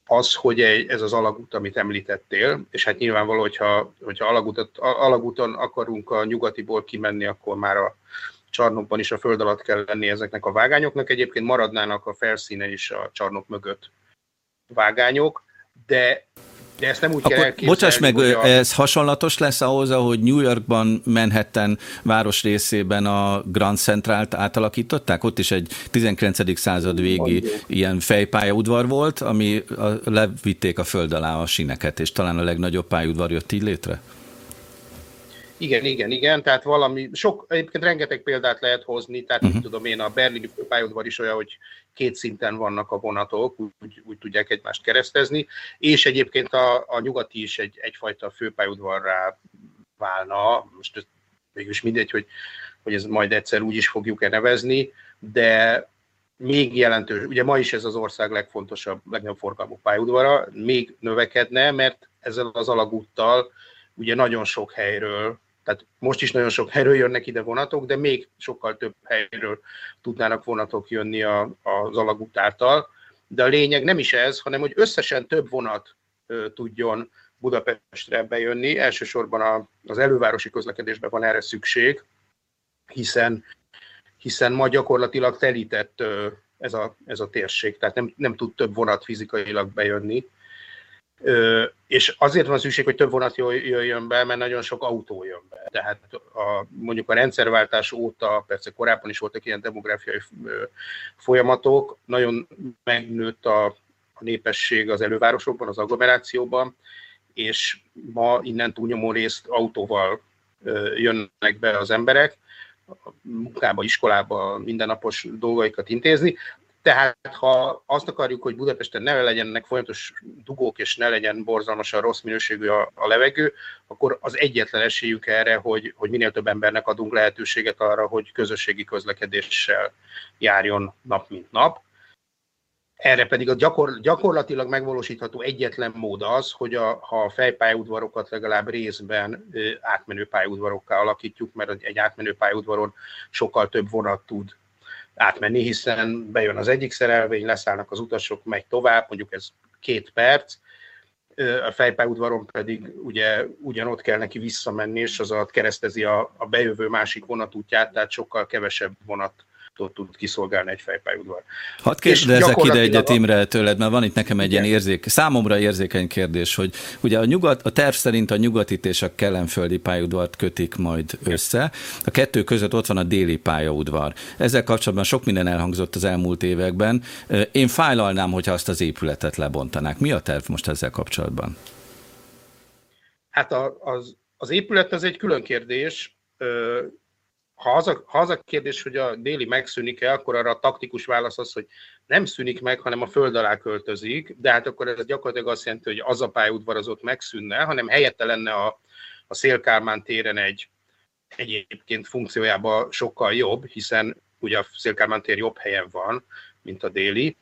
az, hogy ez az alagút, amit említettél, és hát nyilvánvaló, hogyha, hogyha alagútot, alagúton akarunk a nyugatiból kimenni, akkor már a csarnokban is a föld alatt kell lenni ezeknek a vágányoknak. Egyébként maradnának a felszíne is a csarnok mögött vágányok, de de ezt nem úgy Akkor, kell Bocsáss meg, a... ez hasonlatos lesz ahhoz, ahogy New Yorkban, Manhattan város részében a Grand Central-t átalakították? Ott is egy 19. század végi Mondjuk. ilyen fejpályaudvar volt, ami a, levitték a föld alá a sineket, és talán a legnagyobb pályaudvar jött így létre? Igen, igen, igen, tehát valami, sok, egyébként rengeteg példát lehet hozni, tehát uh-huh. tudom én, a berlini főpályaudvar is olyan, hogy két szinten vannak a vonatok, úgy, úgy tudják egymást keresztezni, és egyébként a, a nyugati is egy, egyfajta főpályaudvarrá válna, most mégis mindegy, hogy, hogy ez majd egyszer úgy is fogjuk-e nevezni, de még jelentős, ugye ma is ez az ország legfontosabb, legnagyobb forgalmú pályaudvara, még növekedne, mert ezzel az alagúttal ugye nagyon sok helyről tehát most is nagyon sok helyről jönnek ide vonatok, de még sokkal több helyről tudnának vonatok jönni a, az alagút által. De a lényeg nem is ez, hanem hogy összesen több vonat ö, tudjon Budapestre bejönni. Elsősorban a, az elővárosi közlekedésben van erre szükség, hiszen, hiszen ma gyakorlatilag telített ö, ez, a, ez a térség, tehát nem, nem tud több vonat fizikailag bejönni és azért van szükség, hogy több vonat jöjjön be, mert nagyon sok autó jön be. Tehát a, mondjuk a rendszerváltás óta, persze korábban is voltak ilyen demográfiai folyamatok, nagyon megnőtt a, a népesség az elővárosokban, az agglomerációban, és ma innen túlnyomó részt autóval jönnek be az emberek, munkába, iskolába, mindennapos dolgaikat intézni. Tehát, ha azt akarjuk, hogy Budapesten ne legyenek folyamatos dugók, és ne legyen borzalmasan rossz minőségű a, a levegő, akkor az egyetlen esélyük erre, hogy, hogy minél több embernek adunk lehetőséget arra, hogy közösségi közlekedéssel járjon nap mint nap. Erre pedig a gyakor, gyakorlatilag megvalósítható egyetlen mód az, hogy a, ha a fejpályaudvarokat legalább részben átmenő pályaudvarokká alakítjuk, mert egy átmenő pályaudvaron sokkal több vonat tud átmenni, hiszen bejön az egyik szerelvény, leszállnak az utasok, megy tovább, mondjuk ez két perc, a fejpályaudvaron pedig ugye ugyanott kell neki visszamenni, és az alatt keresztezi a, a bejövő másik vonatútját, tehát sokkal kevesebb vonat tud kiszolgálni egy fejpályaudvar. Hadd kérdezzek ide egyet Imre tőled, mert van itt nekem egy ilyen érzék, számomra érzékeny kérdés, hogy ugye a, nyugat, a terv szerint a nyugatit és a kelenföldi pályaudvart kötik majd össze. A kettő között ott van a déli pályaudvar. Ezzel kapcsolatban sok minden elhangzott az elmúlt években. Én fájlalnám, hogyha azt az épületet lebontanák. Mi a terv most ezzel kapcsolatban? Hát a, az, az épület az egy külön kérdés ha az, a, ha az a kérdés, hogy a déli megszűnik-e, akkor arra a taktikus válasz az, hogy nem szűnik meg, hanem a föld alá költözik, de hát akkor ez gyakorlatilag azt jelenti, hogy az a pályaudvar az ott megszűnne, hanem helyette lenne a, a Szélkálmán téren egy egyébként funkciójában sokkal jobb, hiszen ugye a Szélkálmán tér jobb helyen van, mint a déli,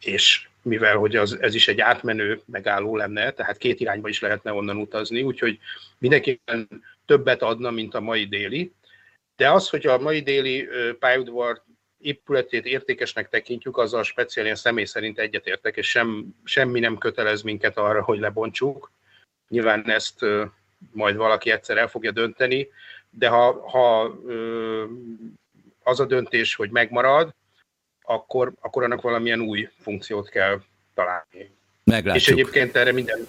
és mivel hogy az, ez is egy átmenő megálló lenne, tehát két irányba is lehetne onnan utazni, úgyhogy mindenképpen többet adna, mint a mai déli. De az, hogy a mai déli pályaudvar épületét értékesnek tekintjük, azzal speciálisan személy szerint egyetértek, és sem, semmi nem kötelez minket arra, hogy lebontsuk. Nyilván ezt majd valaki egyszer el fogja dönteni, de ha, ha az a döntés, hogy megmarad, akkor, akkor annak valamilyen új funkciót kell találni. Meglátjuk. És egyébként erre minden,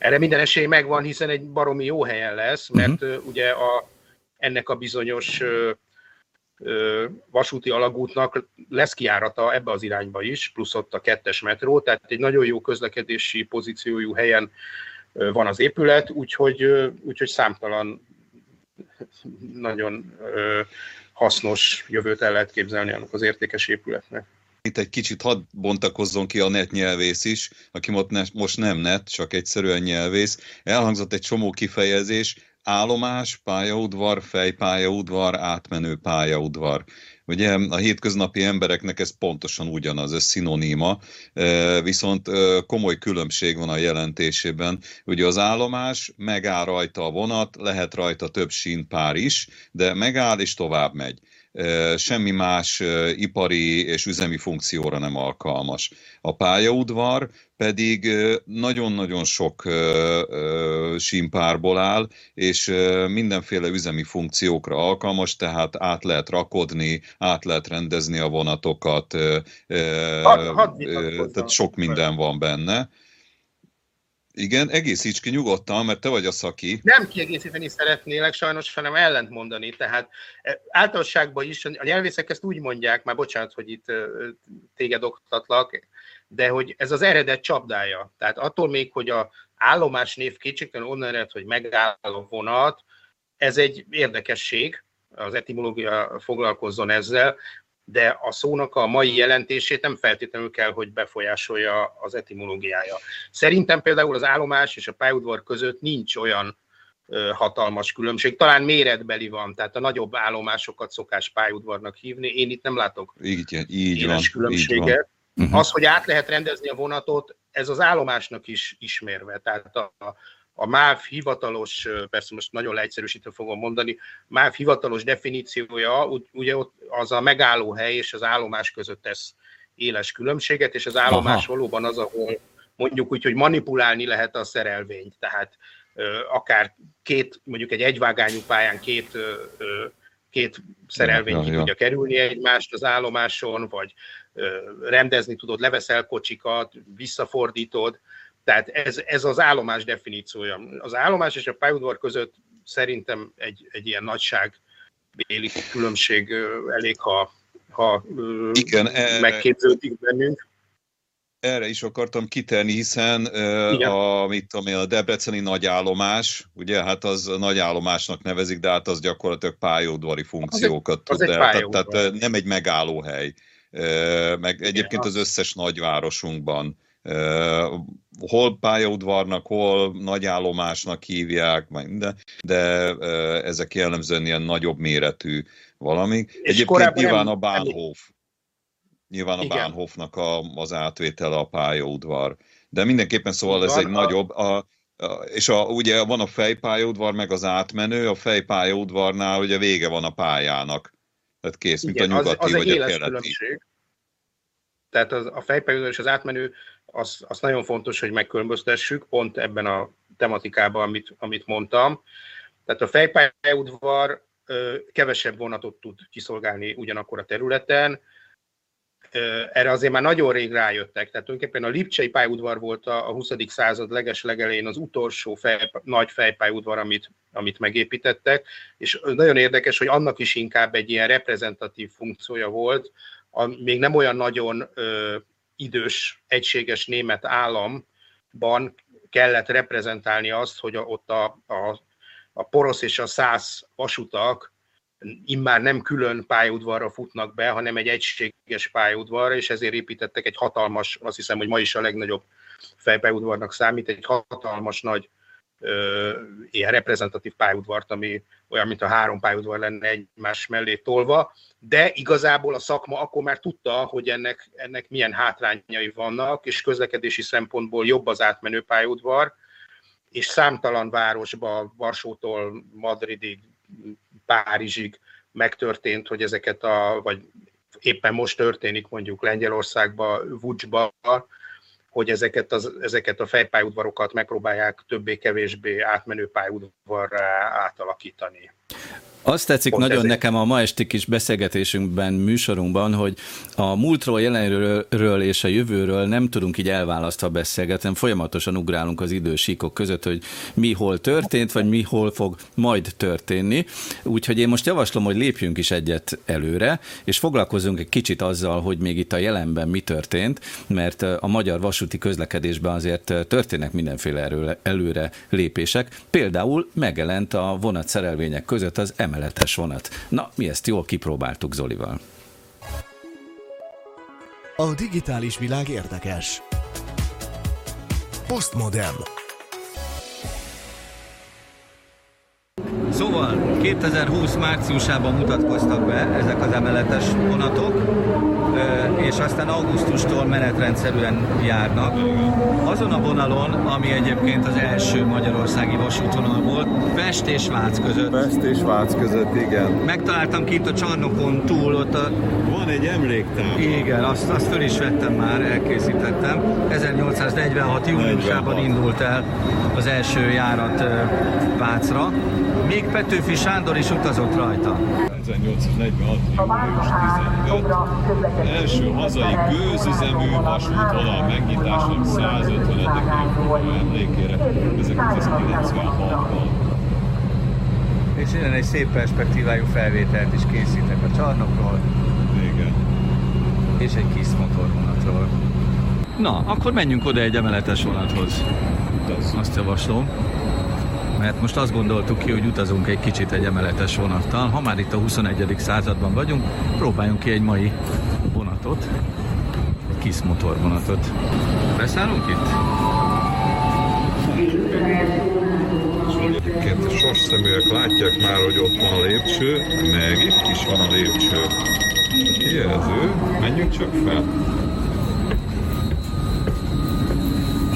erre minden esély megvan, hiszen egy baromi jó helyen lesz, mert uh-huh. ugye a, ennek a bizonyos vasúti alagútnak lesz kiárata ebbe az irányba is, plusz ott a kettes metró, tehát egy nagyon jó közlekedési pozíciójú helyen van az épület, úgyhogy, úgyhogy számtalan nagyon hasznos jövőt el lehet képzelni annak az értékes épületnek. Itt egy kicsit hadd bontakozzon ki a net nyelvész is, aki most nem net, csak egyszerűen nyelvész. Elhangzott egy csomó kifejezés, állomás, pályaudvar, fejpályaudvar, átmenő pályaudvar. Ugye a hétköznapi embereknek ez pontosan ugyanaz, ez szinoníma, viszont komoly különbség van a jelentésében. Ugye az állomás, megáll rajta a vonat, lehet rajta több sínpár is, de megáll és tovább megy semmi más ipari és üzemi funkcióra nem alkalmas. A pályaudvar pedig nagyon-nagyon sok símpárból áll, és mindenféle üzemi funkciókra alkalmas, tehát át lehet rakodni, át lehet rendezni a vonatokat, had, had tehát sok minden van benne. Igen, egészíts ki nyugodtan, mert te vagy a szaki. Nem kiegészíteni szeretnélek sajnos, hanem ellent mondani. Tehát e, általánosságban is a nyelvészek ezt úgy mondják, már bocsánat, hogy itt téged oktatlak, de hogy ez az eredet csapdája. Tehát attól még, hogy a állomás név kétségtelen onnan ered, hogy megáll a vonat, ez egy érdekesség, az etimológia foglalkozzon ezzel, de a szónak a mai jelentését nem feltétlenül kell, hogy befolyásolja az etimológiája. Szerintem például az állomás és a pályaudvar között nincs olyan hatalmas különbség. Talán méretbeli van, tehát a nagyobb állomásokat szokás pályaudvarnak hívni. Én itt nem látok így, így van, különbséget. Így van. Uh-huh. Az, hogy át lehet rendezni a vonatot, ez az állomásnak is ismérve. Tehát a, a MÁV hivatalos, persze most nagyon leegyszerűsítve fogom mondani, MÁV hivatalos definíciója, ugye ott az a megállóhely és az állomás között tesz éles különbséget, és az állomás Aha. valóban az, ahol mondjuk úgy, hogy manipulálni lehet a szerelvényt, tehát akár két, mondjuk egy egyvágányú pályán két, két szerelvény ja, ki ja, tudja kerülni egymást az állomáson, vagy rendezni tudod, leveszel kocsikat, visszafordítod, tehát ez, ez az állomás definíciója. Az állomás és a pályaudvar között szerintem egy, egy ilyen nagyság béli különbség elég, ha, ha Igen, e- megképződik bennünk. Erre is akartam kitenni, hiszen a, mit tudom én, a debreceni nagyállomás, ugye, hát az nagyállomásnak nevezik, de hát az gyakorlatilag pályaudvari funkciókat az egy, tud az el, tehát, tehát nem egy megállóhely. Meg egyébként az összes nagyvárosunkban hol pályaudvarnak, hol nagyállomásnak hívják, minden, de ezek jellemzően ilyen nagyobb méretű valami. És Egyébként nyilván a Bahnhof. Nyilván a Igen. Bahnhofnak a, az átvétele a pályaudvar. De mindenképpen szóval ez van, egy a... nagyobb, a, és a, ugye van a fejpályaudvar, meg az átmenő, a fejpályaudvarnál ugye vége van a pályának. Tehát kész, Igen, mint a nyugati az, az vagy a keleti. Különbség. Tehát az, a fejpályaudvar és az átmenő az, az nagyon fontos, hogy megkülönböztessük, pont ebben a tematikában, amit, amit mondtam. Tehát a fejpályaudvar kevesebb vonatot tud kiszolgálni ugyanakkor a területen, erre azért már nagyon rég rájöttek. Tehát tulajdonképpen a Lipcsei pályaudvar volt a 20. század leges legelején az utolsó fej, nagy fejpályaudvar, amit, amit megépítettek, és nagyon érdekes, hogy annak is inkább egy ilyen reprezentatív funkciója volt, a, még nem olyan nagyon ö, idős, egységes német államban kellett reprezentálni azt, hogy ott a, a, a porosz és a száz vasutak immár nem külön pályaudvarra futnak be, hanem egy egységes pályaudvarra, és ezért építettek egy hatalmas, azt hiszem, hogy ma is a legnagyobb fejpályaudvarnak számít, egy hatalmas nagy ilyen reprezentatív pályaudvart, ami olyan, mint a három pályaudvar lenne egymás mellé tolva, de igazából a szakma akkor már tudta, hogy ennek, ennek milyen hátrányai vannak, és közlekedési szempontból jobb az átmenő pályaudvar, és számtalan városba, Varsótól Madridig, Párizsig megtörtént, hogy ezeket a, vagy éppen most történik mondjuk Lengyelországba, Vucsba, hogy ezeket, az, ezeket a fejpályudvarokat megpróbálják többé-kevésbé átmenő pályaudvarra átalakítani. Azt tetszik Pont nagyon ezért. nekem a ma esti kis beszélgetésünkben, műsorunkban, hogy a múltról, jelenről és a jövőről nem tudunk így elválasztva beszélgetni, folyamatosan ugrálunk az idősíkok között, hogy mi hol történt, vagy mi hol fog majd történni. Úgyhogy én most javaslom, hogy lépjünk is egyet előre, és foglalkozunk egy kicsit azzal, hogy még itt a jelenben mi történt, mert a magyar vasúti közlekedésben azért történnek mindenféle előre lépések. Például megjelent a vonat szerelvények között az emeletes vonat. Na, mi ezt jól kipróbáltuk Zolival. A digitális világ érdekes. Postmodern. Szóval 2020 márciusában mutatkoztak be ezek az emeletes vonatok, és aztán augusztustól menetrendszerűen járnak. Azon a vonalon, ami egyébként az első magyarországi vasútvonal volt, Pest és Vác között. Pest és Vác között, igen. Megtaláltam ki itt a csarnokon túl, ott a... Van egy emléktábla. Igen, azt, azt föl is vettem már, elkészítettem. 1846. júliusában indult el az első járat Vácra. Még Petőfi Sándor is utazott rajta. 1846. július 15. Első hazai gőzüzemű vasútvonal megnyitásának 150. évforduló emlékére 1996-ban. És innen egy szép perspektívájú felvételt is készítek a csarnokról. Igen. És egy kis motorvonatról. Na, akkor menjünk oda egy emeletes vonathoz. Azt javaslom mert most azt gondoltuk ki, hogy utazunk egy kicsit egy emeletes vonattal. Ha már itt a 21. században vagyunk, próbáljunk ki egy mai vonatot, egy kis motorvonatot. Beszállunk itt? Egyébként a sorszeműek látják már, hogy ott van a lépcső, meg itt is van a lépcső. Jelző, menjünk csak fel.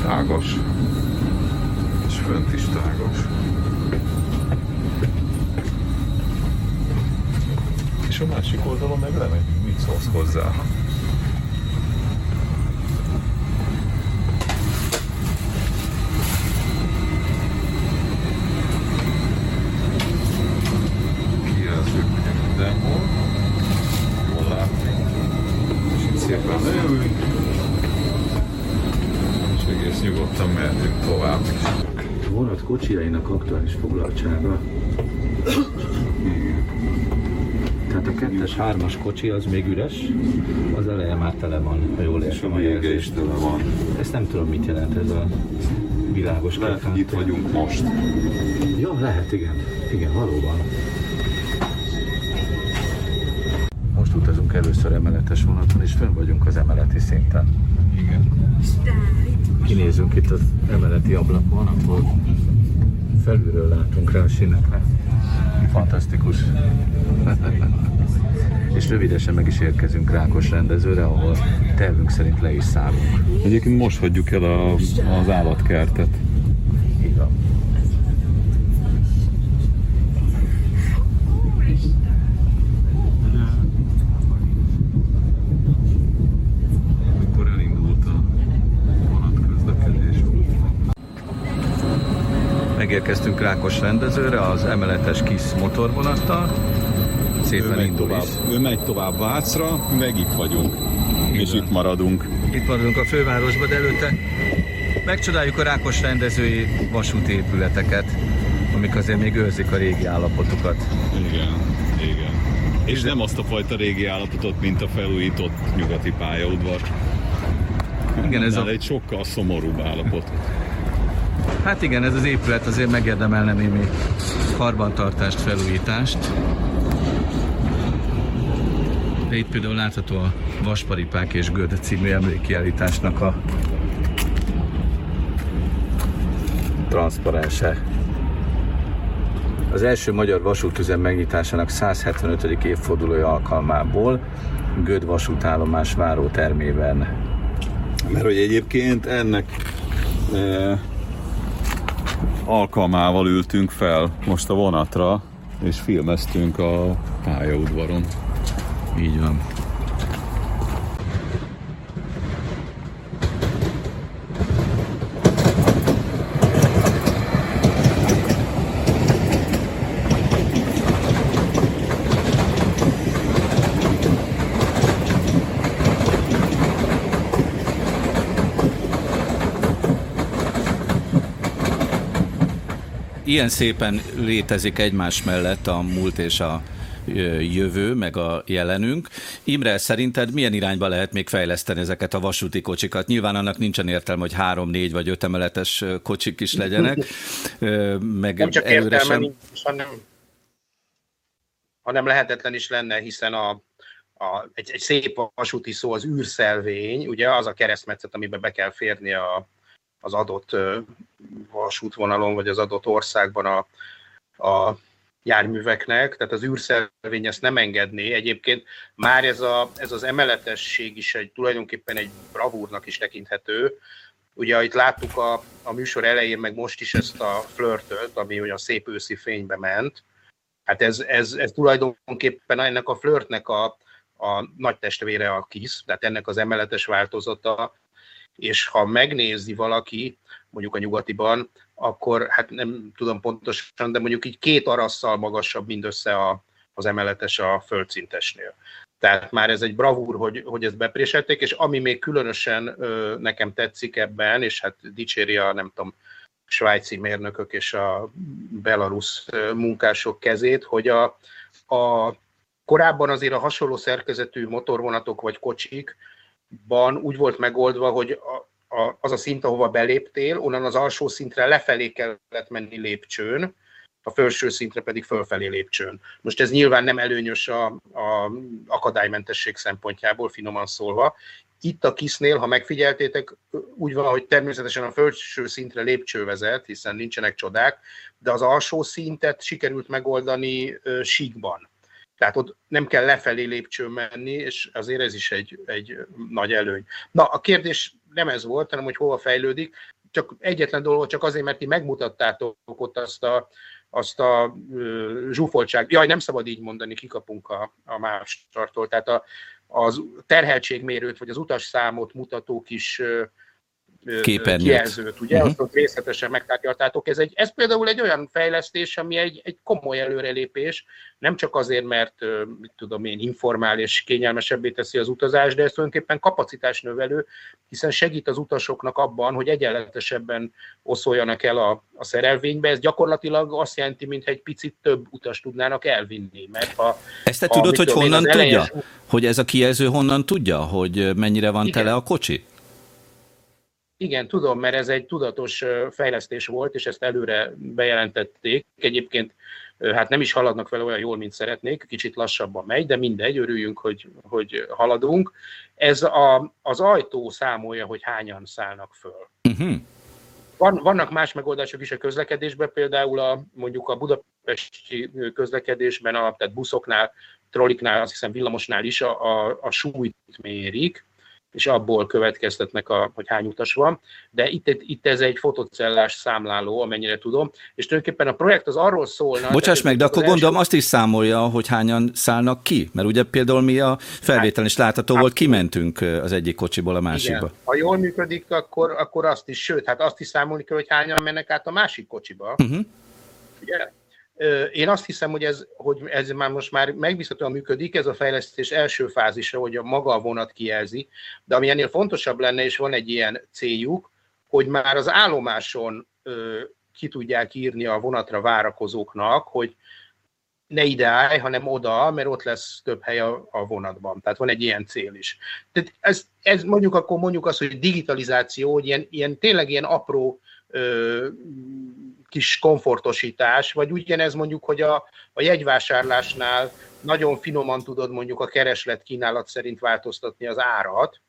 Tágas fönt is tágos. És a másik oldalon meg lemegyünk, mit szólsz hozzá? Kijelzők ugye mindenhol. Jól látni. És itt szépen leülünk. És egész nyugodtan mehetünk tovább is kocsiainak aktuális foglaltsága. Tehát a kettes, hármas kocsi az még üres, az eleje már tele van, ha jól értem a vége is tele van. Ezt nem tudom, mit jelent ez a világos Lehet, hogy itt vagyunk most. Ja, lehet, igen. Igen, valóban. Most utazunk először emeletes vonaton, és fönn vagyunk az emeleti szinten. Igen kinézünk itt az emeleti ablakon, akkor felülről látunk rá a sinekre. Fantasztikus. (laughs) és rövidesen meg is érkezünk Rákos rendezőre, ahol tervünk szerint le is szállunk. Egyébként most hagyjuk el a, az állatkertet. Megérkeztünk Rákos rendezőre az emeletes kis motorvonattal. Szépen ő indul tovább. Ő megy tovább Vácra, meg itt vagyunk. Igen. És itt maradunk. Itt maradunk a fővárosban, de előtte megcsodáljuk a Rákos rendezői vasúti épületeket, amik azért még őrzik a régi állapotukat. Igen, igen. És nem azt a fajta régi állapotot, mint a felújított nyugati pályaudvar. Igen, ez a... egy sokkal szomorúbb állapot. Hát igen, ez az épület azért megérdemelne némi karbantartást, felújítást. De itt például látható a Vasparipák és Göd című emlékkiállításnak a transzparense. Az első magyar vasútüzem megnyitásának 175. évfordulója alkalmából Göd vasútállomás várótermében. Mert hogy egyébként ennek e, alkalmával ültünk fel most a vonatra, és filmeztünk a pályaudvaron. Így van. Ilyen szépen létezik egymás mellett a múlt és a jövő, meg a jelenünk. Imre, szerinted milyen irányba lehet még fejleszteni ezeket a vasúti kocsikat? Nyilván annak nincsen értelme, hogy három, négy vagy öt emeletes kocsik is legyenek. meg Nem csak értelme nincs, hanem, hanem lehetetlen is lenne, hiszen a, a, egy, egy szép vasúti szó az űrszelvény, ugye az a keresztmetszet, amiben be kell férni a, az adott vasútvonalon, vagy az adott országban a, a járműveknek, tehát az űrszelvény ezt nem engedné. Egyébként már ez, a, ez az emeletesség is egy, tulajdonképpen egy bravúrnak is tekinthető. Ugye itt láttuk a, a műsor elején, meg most is ezt a flörtöt, ami olyan szép őszi fénybe ment. Hát ez, ez, ez tulajdonképpen ennek a flörtnek a, a nagy testvére a KISZ, tehát ennek az emeletes változata, és ha megnézi valaki, mondjuk a nyugatiban, akkor hát nem tudom pontosan, de mondjuk így két arasszal magasabb mindössze a, az emeletes a földszintesnél. Tehát már ez egy bravúr, hogy, hogy ezt bepréselték, és ami még különösen ö, nekem tetszik ebben, és hát dicséri a, nem tudom, svájci mérnökök és a belarusz munkások kezét, hogy a, a korábban azért a hasonló szerkezetű motorvonatok vagy kocsikban úgy volt megoldva, hogy a, a, az a szint, ahova beléptél, onnan az alsó szintre lefelé kellett menni lépcsőn, a felső szintre pedig fölfelé lépcsőn. Most ez nyilván nem előnyös a, a akadálymentesség szempontjából, finoman szólva. Itt a kisznél, ha megfigyeltétek, úgy van, hogy természetesen a felső szintre lépcső vezet, hiszen nincsenek csodák, de az alsó szintet sikerült megoldani síkban. Tehát ott nem kell lefelé lépcsőn menni, és azért ez is egy, egy nagy előny. Na, a kérdés nem ez volt, hanem hogy hova fejlődik. Csak egyetlen dolog, csak azért, mert ti megmutattátok ott azt a, azt a zsúfoltság. Jaj, nem szabad így mondani, kikapunk a, a más tartól. Tehát a, az terheltségmérőt, vagy az utasszámot mutató kis képernyőt. kijelzőt, ugye, uh-huh. azt ott részletesen megtárgyaltátok. Ez, egy, ez például egy olyan fejlesztés, ami egy, egy komoly előrelépés, nem csak azért, mert mit tudom én, informál és kényelmesebbé teszi az utazást, de ez tulajdonképpen kapacitásnövelő, hiszen segít az utasoknak abban, hogy egyenletesebben oszoljanak el a, a szerelvénybe. Ez gyakorlatilag azt jelenti, mintha egy picit több utas tudnának elvinni. Mert ha, Ezt te ha, tudod, hogy honnan tudja? Elejés... Hogy ez a kijelző honnan tudja, hogy mennyire van Igen. tele a kocsi? Igen, tudom, mert ez egy tudatos fejlesztés volt, és ezt előre bejelentették. Egyébként hát nem is haladnak vele olyan jól, mint szeretnék, kicsit lassabban megy, de mindegy, örüljünk, hogy, hogy haladunk. Ez a, az ajtó számolja, hogy hányan szállnak föl. Uh-huh. Van, vannak más megoldások is a közlekedésben, például a, mondjuk a budapesti közlekedésben, a, tehát buszoknál, trolliknál, azt hiszem villamosnál is a, a, a súlyt mérik, és abból következtetnek, a, hogy hány utas van. De itt, itt ez egy fotocellás számláló, amennyire tudom, és tulajdonképpen a projekt az arról szólna... Bocsáss meg, de akkor első... gondolom azt is számolja, hogy hányan szállnak ki, mert ugye például mi a felvételen is látható hát, volt, kimentünk az egyik kocsiból a másikba. Igen. Ha jól működik, akkor, akkor azt is, sőt, hát azt is számolni kell, hogy hányan mennek át a másik kocsiba. Uh-huh. Ugye? Én azt hiszem, hogy ez, hogy ez már most már megbízhatóan működik, ez a fejlesztés első fázisa, hogy a maga a vonat kijelzi, de ami ennél fontosabb lenne, és van egy ilyen céljuk, hogy már az állomáson ki tudják írni a vonatra várakozóknak, hogy ne ide állj, hanem oda, mert ott lesz több hely a, a vonatban. Tehát van egy ilyen cél is. Tehát ez, ez mondjuk akkor mondjuk azt, hogy digitalizáció, hogy ilyen, ilyen tényleg ilyen apró ö, kis komfortosítás, vagy ugyanez mondjuk, hogy a, a jegyvásárlásnál nagyon finoman tudod mondjuk a kereslet kínálat szerint változtatni az árat,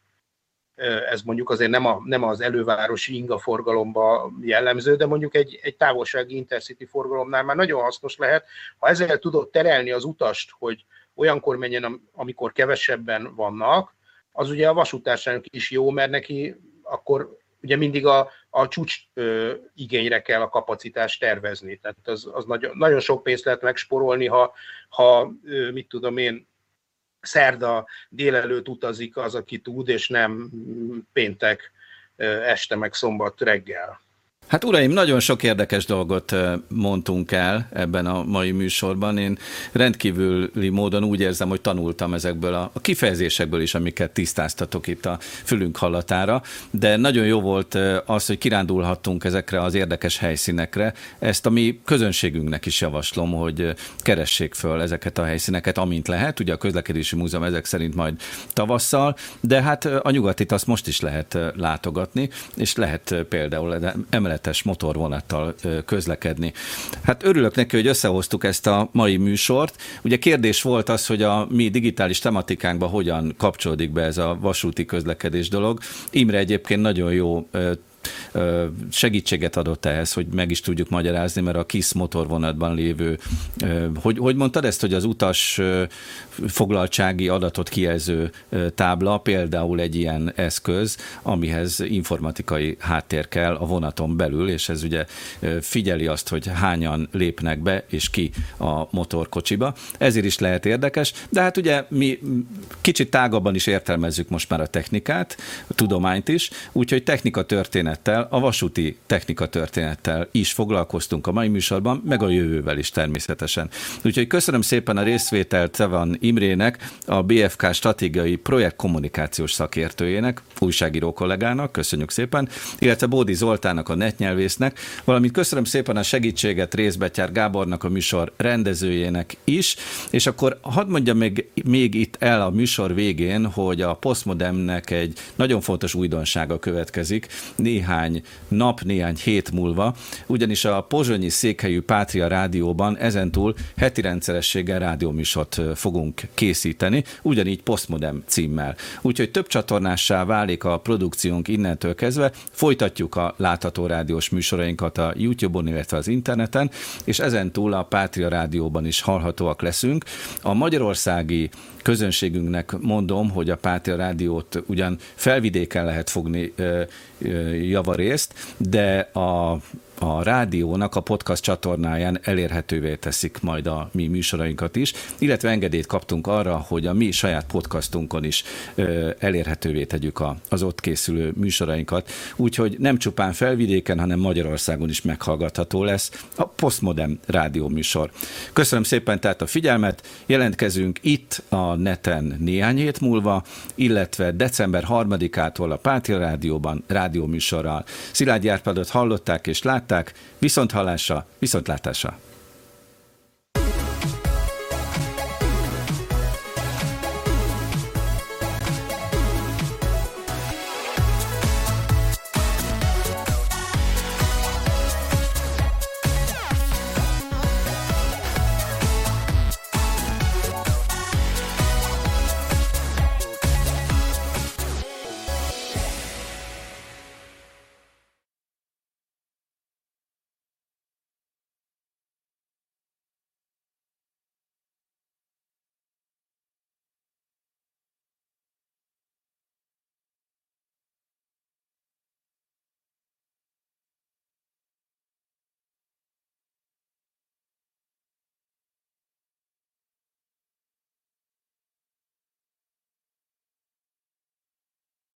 ez mondjuk azért nem, a, nem az elővárosi inga forgalomba jellemző, de mondjuk egy, egy távolsági intercity forgalomnál már nagyon hasznos lehet, ha ezzel tudod terelni az utast, hogy olyankor menjen, amikor kevesebben vannak, az ugye a vasútársának is jó, mert neki akkor ugye mindig a, a csúcs ö, igényre kell a kapacitást tervezni. Tehát az, az nagyon, nagyon sok pénzt lehet megsporolni, ha, ha ö, mit tudom én, szerda délelőtt utazik az, aki tud, és nem péntek este meg szombat reggel. Hát uraim, nagyon sok érdekes dolgot mondtunk el ebben a mai műsorban. Én rendkívüli módon úgy érzem, hogy tanultam ezekből a, kifejezésekből is, amiket tisztáztatok itt a fülünk hallatára, de nagyon jó volt az, hogy kirándulhattunk ezekre az érdekes helyszínekre. Ezt a mi közönségünknek is javaslom, hogy keressék föl ezeket a helyszíneket, amint lehet. Ugye a közlekedési múzeum ezek szerint majd tavasszal, de hát a nyugatit azt most is lehet látogatni, és lehet például emeletes emeletes motorvonattal közlekedni. Hát örülök neki, hogy összehoztuk ezt a mai műsort. Ugye kérdés volt az, hogy a mi digitális tematikánkba hogyan kapcsolódik be ez a vasúti közlekedés dolog. Imre egyébként nagyon jó segítséget adott ehhez, hogy meg is tudjuk magyarázni, mert a KISZ motorvonatban lévő, hogy, hogy mondtad ezt, hogy az utas foglaltsági adatot kijelző tábla például egy ilyen eszköz, amihez informatikai háttér kell a vonaton belül, és ez ugye figyeli azt, hogy hányan lépnek be és ki a motorkocsiba. Ezért is lehet érdekes, de hát ugye mi kicsit tágabban is értelmezzük most már a technikát, a tudományt is, úgyhogy technika történettel, a vasúti technika történettel is foglalkoztunk a mai műsorban, meg a jövővel is természetesen. Úgyhogy köszönöm szépen a részvételt Tevan Imrének, a BFK stratégiai projektkommunikációs szakértőjének, újságíró kollégának, köszönjük szépen, illetve Bódi Zoltának, a netnyelvésznek, valamint köszönöm szépen a segítséget Részbetyár Gábornak, a műsor rendezőjének is, és akkor hadd mondjam még, még itt el a műsor végén, hogy a Postmodemnek egy nagyon fontos újdonsága következik néhány nap, néhány hét múlva, ugyanis a pozsonyi székhelyű Pátria Rádióban ezentúl heti rendszerességgel rádióműsort fogunk készíteni, ugyanígy Postmodem címmel. Úgyhogy több csatornássá válik a produkciónk innentől kezdve, folytatjuk a látható rádiós műsorainkat a YouTube-on, illetve az interneten, és ezen túl a Pátria Rádióban is hallhatóak leszünk. A magyarországi közönségünknek mondom, hogy a Pátria Rádiót ugyan felvidéken lehet fogni javarészt, de a a rádiónak a podcast csatornáján elérhetővé teszik majd a mi műsorainkat is, illetve engedélyt kaptunk arra, hogy a mi saját podcastunkon is elérhetővé tegyük a, az ott készülő műsorainkat, úgyhogy nem csupán felvidéken, hanem Magyarországon is meghallgatható lesz a Postmodern rádió műsor. Köszönöm szépen tehát a figyelmet, jelentkezünk itt a neten néhány hét múlva, illetve december 3-ától a Pátia Rádióban rádióműsorral. Szilágyi Árpádot hallották és látták, látták, viszont hallásra, viszontlátásra.